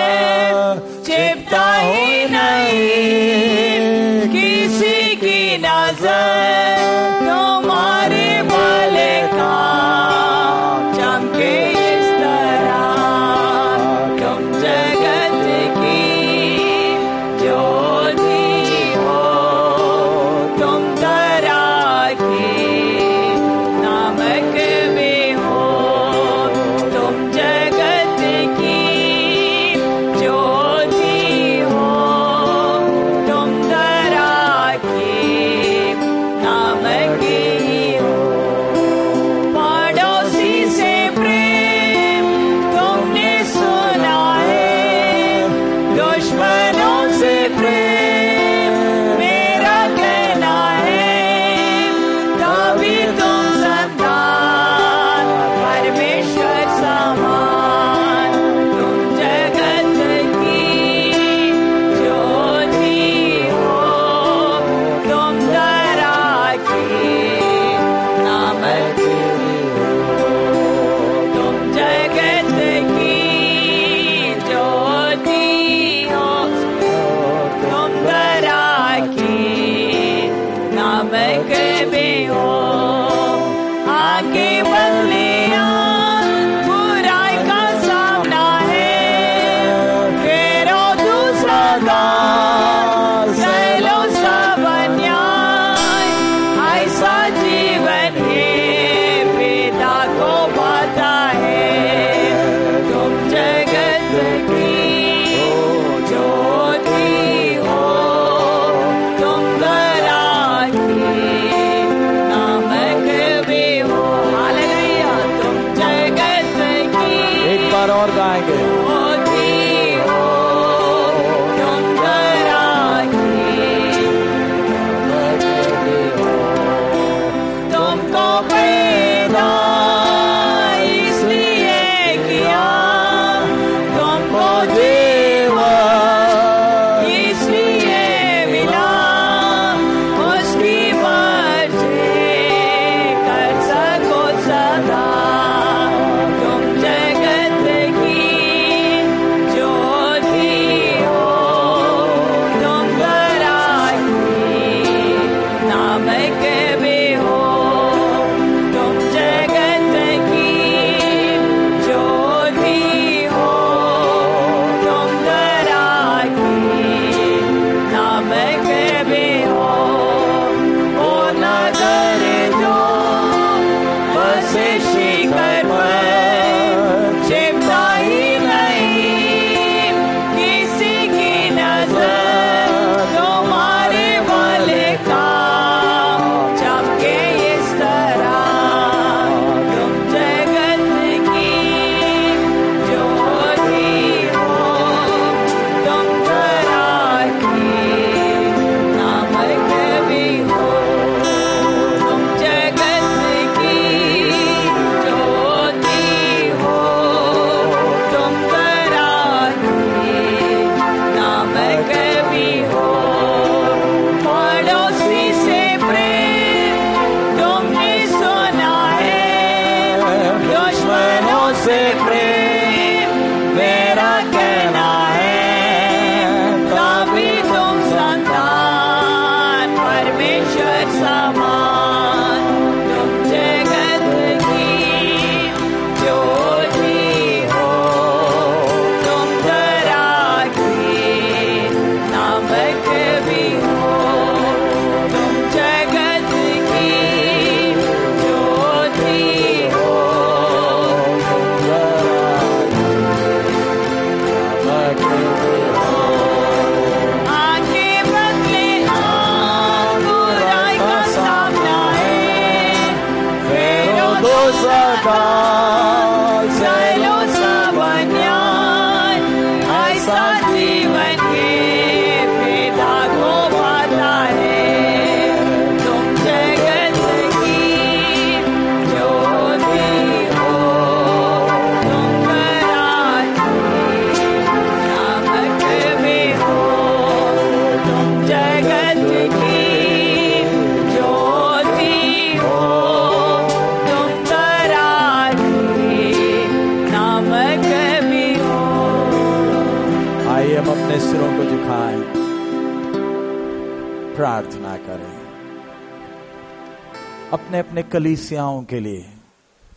कलीसियाओं के लिए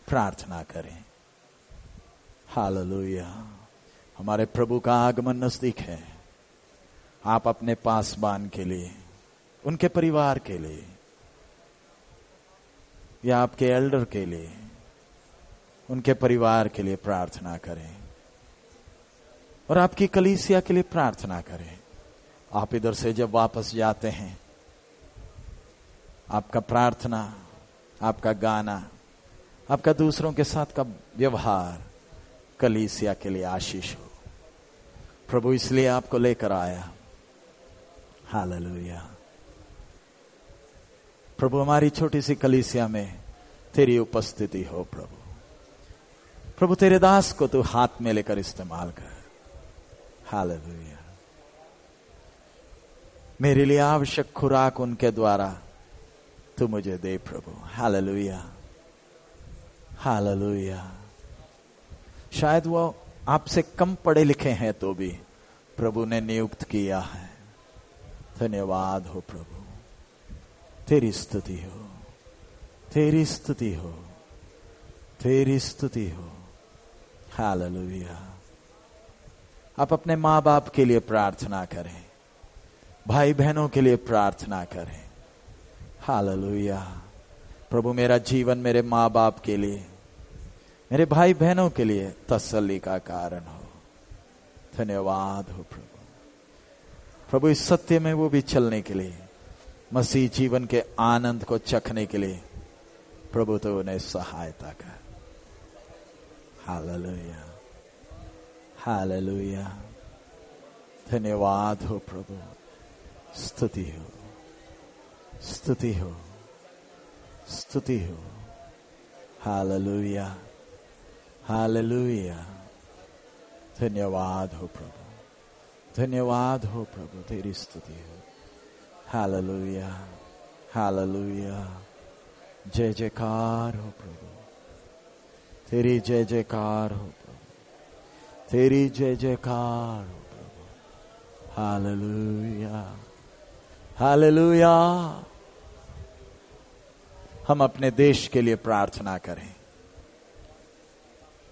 प्रार्थना करें। हालेलुया। हमारे प्रभु का आगमन नज़दीक है। आप अपने पासबान के लिए, उनके परिवार के लिए, या आपके एल्डर के लिए, उनके परिवार के लिए प्रार्थना करें। और आपकी कलीसिया के लिए प्रार्थना करें। आप इधर से जब वापस जाते हैं, आपका प्रार्थना आपका गाना, आपका दूसरों के साथ का व्यवहार कलीसिया के लिए आशीष हो। प्रभु इसलिए आपको लेकर आया। हालेलुया। प्रभु हमारी छोटी सी कलीसिया में तेरी उपस्थिति हो प्रभु। प्रभु तेरे दास को तू हाथ में लेकर इस्तेमाल कर। हालेलुया। मेरे लिए आवश्यक खुराक उनके द्वारा तू मुझे दे प्रभु हालेलुया हालेलुया शायद वो आपसे कम पढ़े लिखे हैं तो भी प्रभु ने नियुक्त किया है। धन्यवाद हो प्रभु। तेरी स्तुति हो। तेरी स्तुति हो। तेरी स्तुति हो। हालेलुया आप अपने माँ बाप के लिए प्रार्थना करें। भाई बहनों के लिए प्रार्थना करें। हालेलुया। प्रभु, मेरा जीवन मेरे माँ बाप के लिए, मेरे भाई बहनों के लिए तसल्ली का कारण हो। धन्यवाद हो प्रभु। प्रभु, इस सत्य में वो भी चलने के लिए, मसीह जीवन के आनंद को चखने के लिए, प्रभु तो उन्हें सहायता कर। हालेलुया। हालेलुया। धन्यवाद हो प्रभु। स्तुति हो। स्तुति हो। स्तुति हो। हालेलुया। हालेलुया। धन्यवाद हो प्रभु। धन्यवाद हो प्रभु, तेरी स्तुति हो। हालेलुया। हालेलुया। जय जयकार हो प्रभु। तेरी जय जयकार हो प्रभु। तेरी जय जयकार हो प्रभु। हालेलुया। हालेलुया। हम अपने देश के लिए प्रार्थना करें।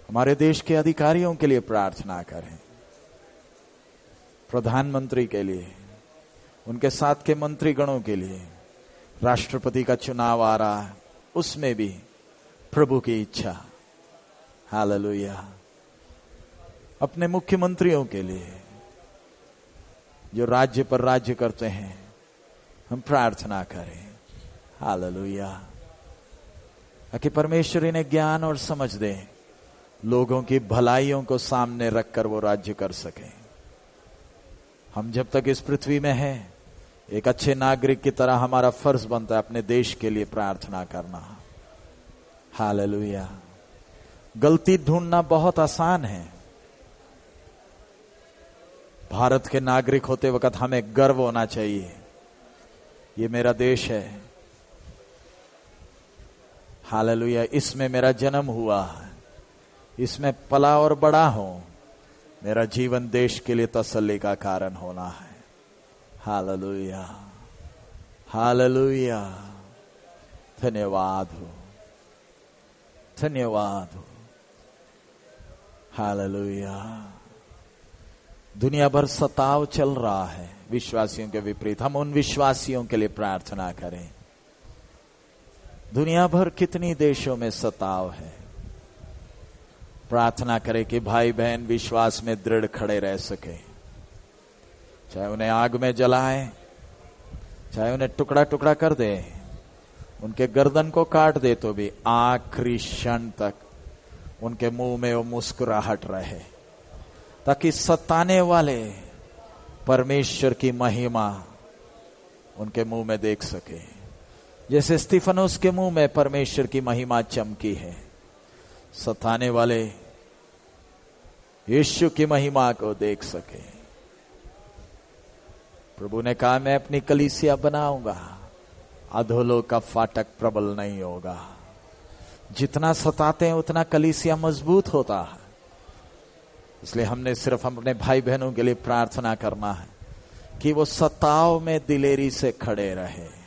हमारे देश के अधिकारियों के लिए प्रार्थना करें। प्रधानमंत्री के लिए, उनके साथ के मंत्रीगणों के लिए, राष्ट्रपति का चुनाव आ रहा है, उसमें भी प्रभु की इच्छा। हालेलुया। अपने मुख्यमंत्रियों के लिए, जो राज्य पर राज्य करते हैं, हम प्रार्थना करें। हालेलुया। कि परमेश्वर इन्हें ज्ञान और समझ दे, लोगों की भलाइयों को सामने रखकर वो राज्य कर सके। हम जब तक इस पृथ्वी में हैं, एक अच्छे नागरिक की तरह हमारा फ़र्ज़ बनता है अपने देश के लिए प्रार्थना करना। हालेलुया। गलती ढूंढना बहुत आसान है। भारत के नागरिक होते वक्त हमें गर्व होना चाहिए। ये मेरा देश है। हालेलुया। इसमें मेरा जन्म हुआ इसमें पला और बड़ा हूँ। मेरा जीवन देश के लिए तसल्ली का कारण होना है। हालेलुया। हालेलुया। धन्यवाद हो। धन्यवाद हो। हालेलुया। दुनिया भर सताव चल रहा है। विश्वासियों के विपरीत। हम उन विश्वासियों के लिए प्रार्थना करें। दुनिया भर कितनी देशों में सताव है। प्रार्थना करें कि भाई बहन विश्वास में दृढ़ खड़े रह सके। चाहे उन्हें आग में जलाए, चाहे उन्हें टुकड़ा टुकड़ा कर दे, उनके गर्दन को काट दे तो भी आखिरी क्षण तक उनके मुँह में वो मुस्कुराहट रहे। ताकि सताने वाले परमेश्वर की महिमा उनके मुँह में देख सके। जैसे स्टीफनोस के मुँह में परमेश्वर की महिमा चमकी है। सताने वाले यीशु की महिमा को देख सके। प्रभु ने कहा, मैं अपनी कलीसिया बनाऊँगा। अधोलो का फाटक प्रबल नहीं होगा। जितना सताते हैं, उतना कलीसिया मज़बूत होता है। इसलिए हमने सिर्फ़ अपने भाई बहनों के लिए प्रार्थना करना है कि वो सताव में दिलेरी से खड़े रहे।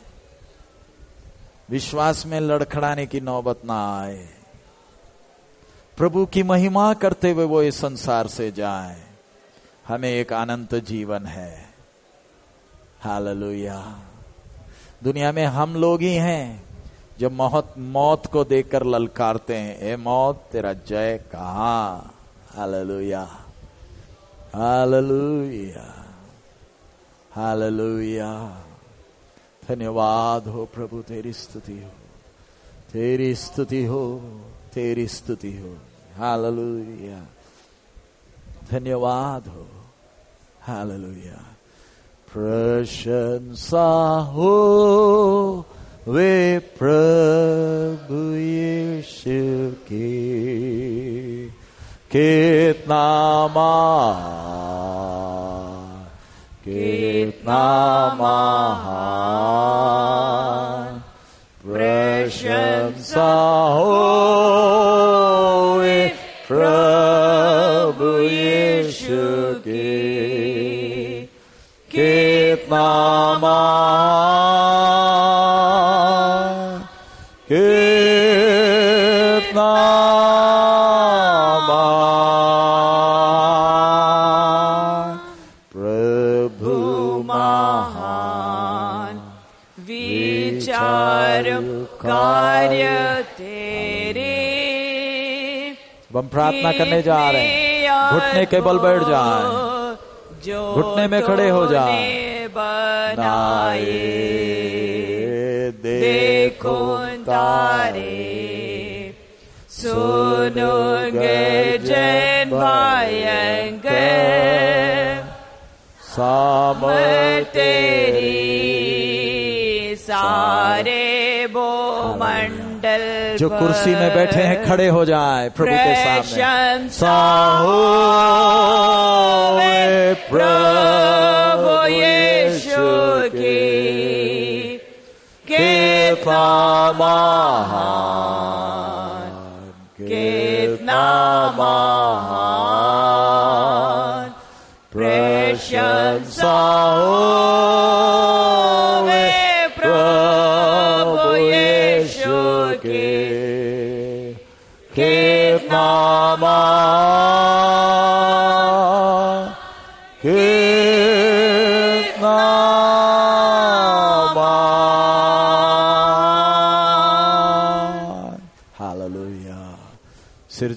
विश्वास में लड़खड़ाने की नौबत ना आए। प्रभु की महिमा करते हुए वो इस संसार से जाए। हमें एक अनंत जीवन है। हालेलुया। दुनिया में हम लोग ही हैं जो मौत मौत को देखकर ललकारते हैं। ए मौत, तेरा जय कहा? हालेलुया। हालेलुया। हालेलुया। धन्यवाद हो प्रभु, तेरी स्तुति हो। तेरी स्तुति हो, तेरी स्तुति हो। हालेलुया। धन्यवाद हो। हालेलुया। प्रशंसा हो वे प्रभु यीशु की। कितना महान Kitna mahan, prashamsa hoye, Prabhu Yeshu ki, Kitna प्रार्थना करने जा रहे हैं। घुटने के बल बैठ जाए। जो घुटने में खड़े हो जाए। बनाए देखो तारे सुनो गर्जन भयंकर सामर तेरी सारे भो मंडल जो कुर्सी में बैठे हैं खड़े हो जाए प्रभु के सामने। साहो प्रभु यीशु की कितना महान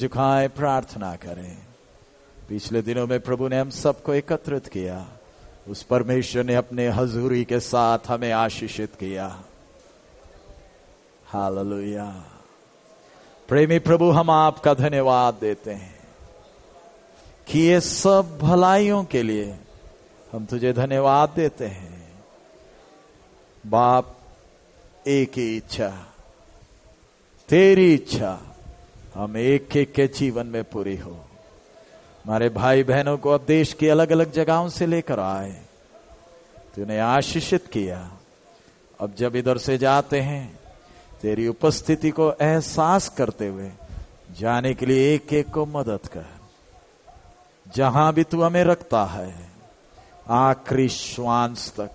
झुकाए प्रार्थना करें। पिछले दिनों में प्रभु ने हम सबको एकत्रित किया। उस परमेश्वर ने अपने हजूरी के साथ हमें आशीषित किया। हालेलुया। प्रेमी प्रभु, हम आपका धन्यवाद देते हैं कि ये सब भलाइयों के लिए हम तुझे धन्यवाद देते हैं। बाप, एक ही इच्छा, तेरी इच्छा हम एक एक के जीवन में पूरी हो। हमारे भाई बहनों को अब देश की अलग अलग जगहों से लेकर आए। तूने आशीषित किया। अब जब इधर से जाते हैं, तेरी उपस्थिति को एहसास करते हुए जाने के लिए एक एक को मदद कर। जहाँ भी तू हमें रखता है, आखिरी श्वांस तक,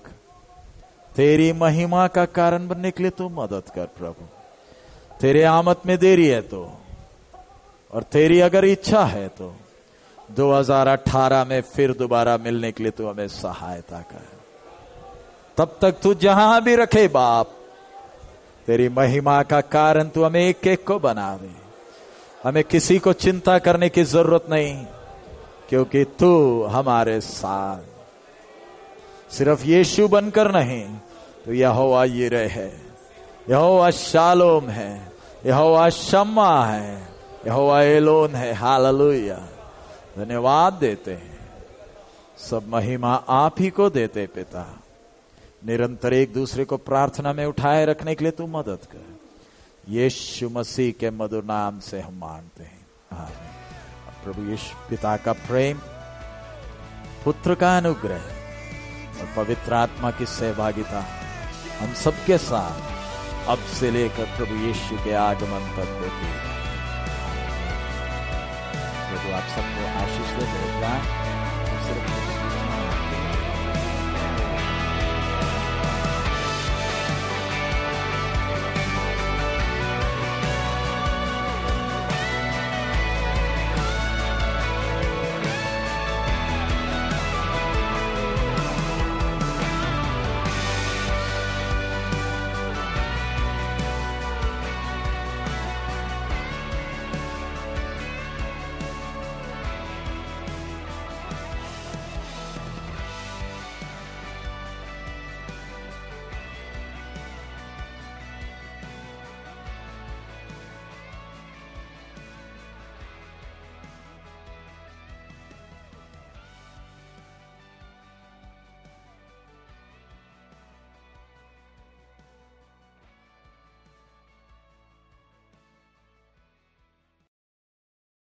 तेरी महिमा का कारण बनने के लिए तू मदद कर प्रभु। तेरे आमद में देरी है तो और तेरी अगर इच्छा है तो 2018 में फिर दोबारा मिलने के लिए तू हमें सहायता कर। तब तक तू जहाँ भी रखे बाप, तेरी महिमा का कारण तू हमें एक एक को बना दे। हमें किसी को चिंता करने की ज़रूरत नहीं, क्योंकि तू हमारे साथ। सिर्फ़ यीशु बनकर नहीं तो यहोवा ये है यहोवा शालोम है, यहोवा शम्मा है। यहोवा एलोन है, हालेलुया। धन्यवाद देते हैं। सब महिमा आप ही को देते पिता। निरंतर एक दूसरे को प्रार्थना में उठाए रखने के लिए तू मदद कर। यीशु मसीह के मधुर नाम से हम मानते हैं। प्रभु यीशु पिता का प्रेम, पुत्र का अनुग्रह और पवित्र आत्मा की सहभागिता हम सबके साथ अब से लेकर प्रभु यीशु के आगमन तक होती है। प्रभु आप सबको आशीष दे मेरे प्यार सिर्फ़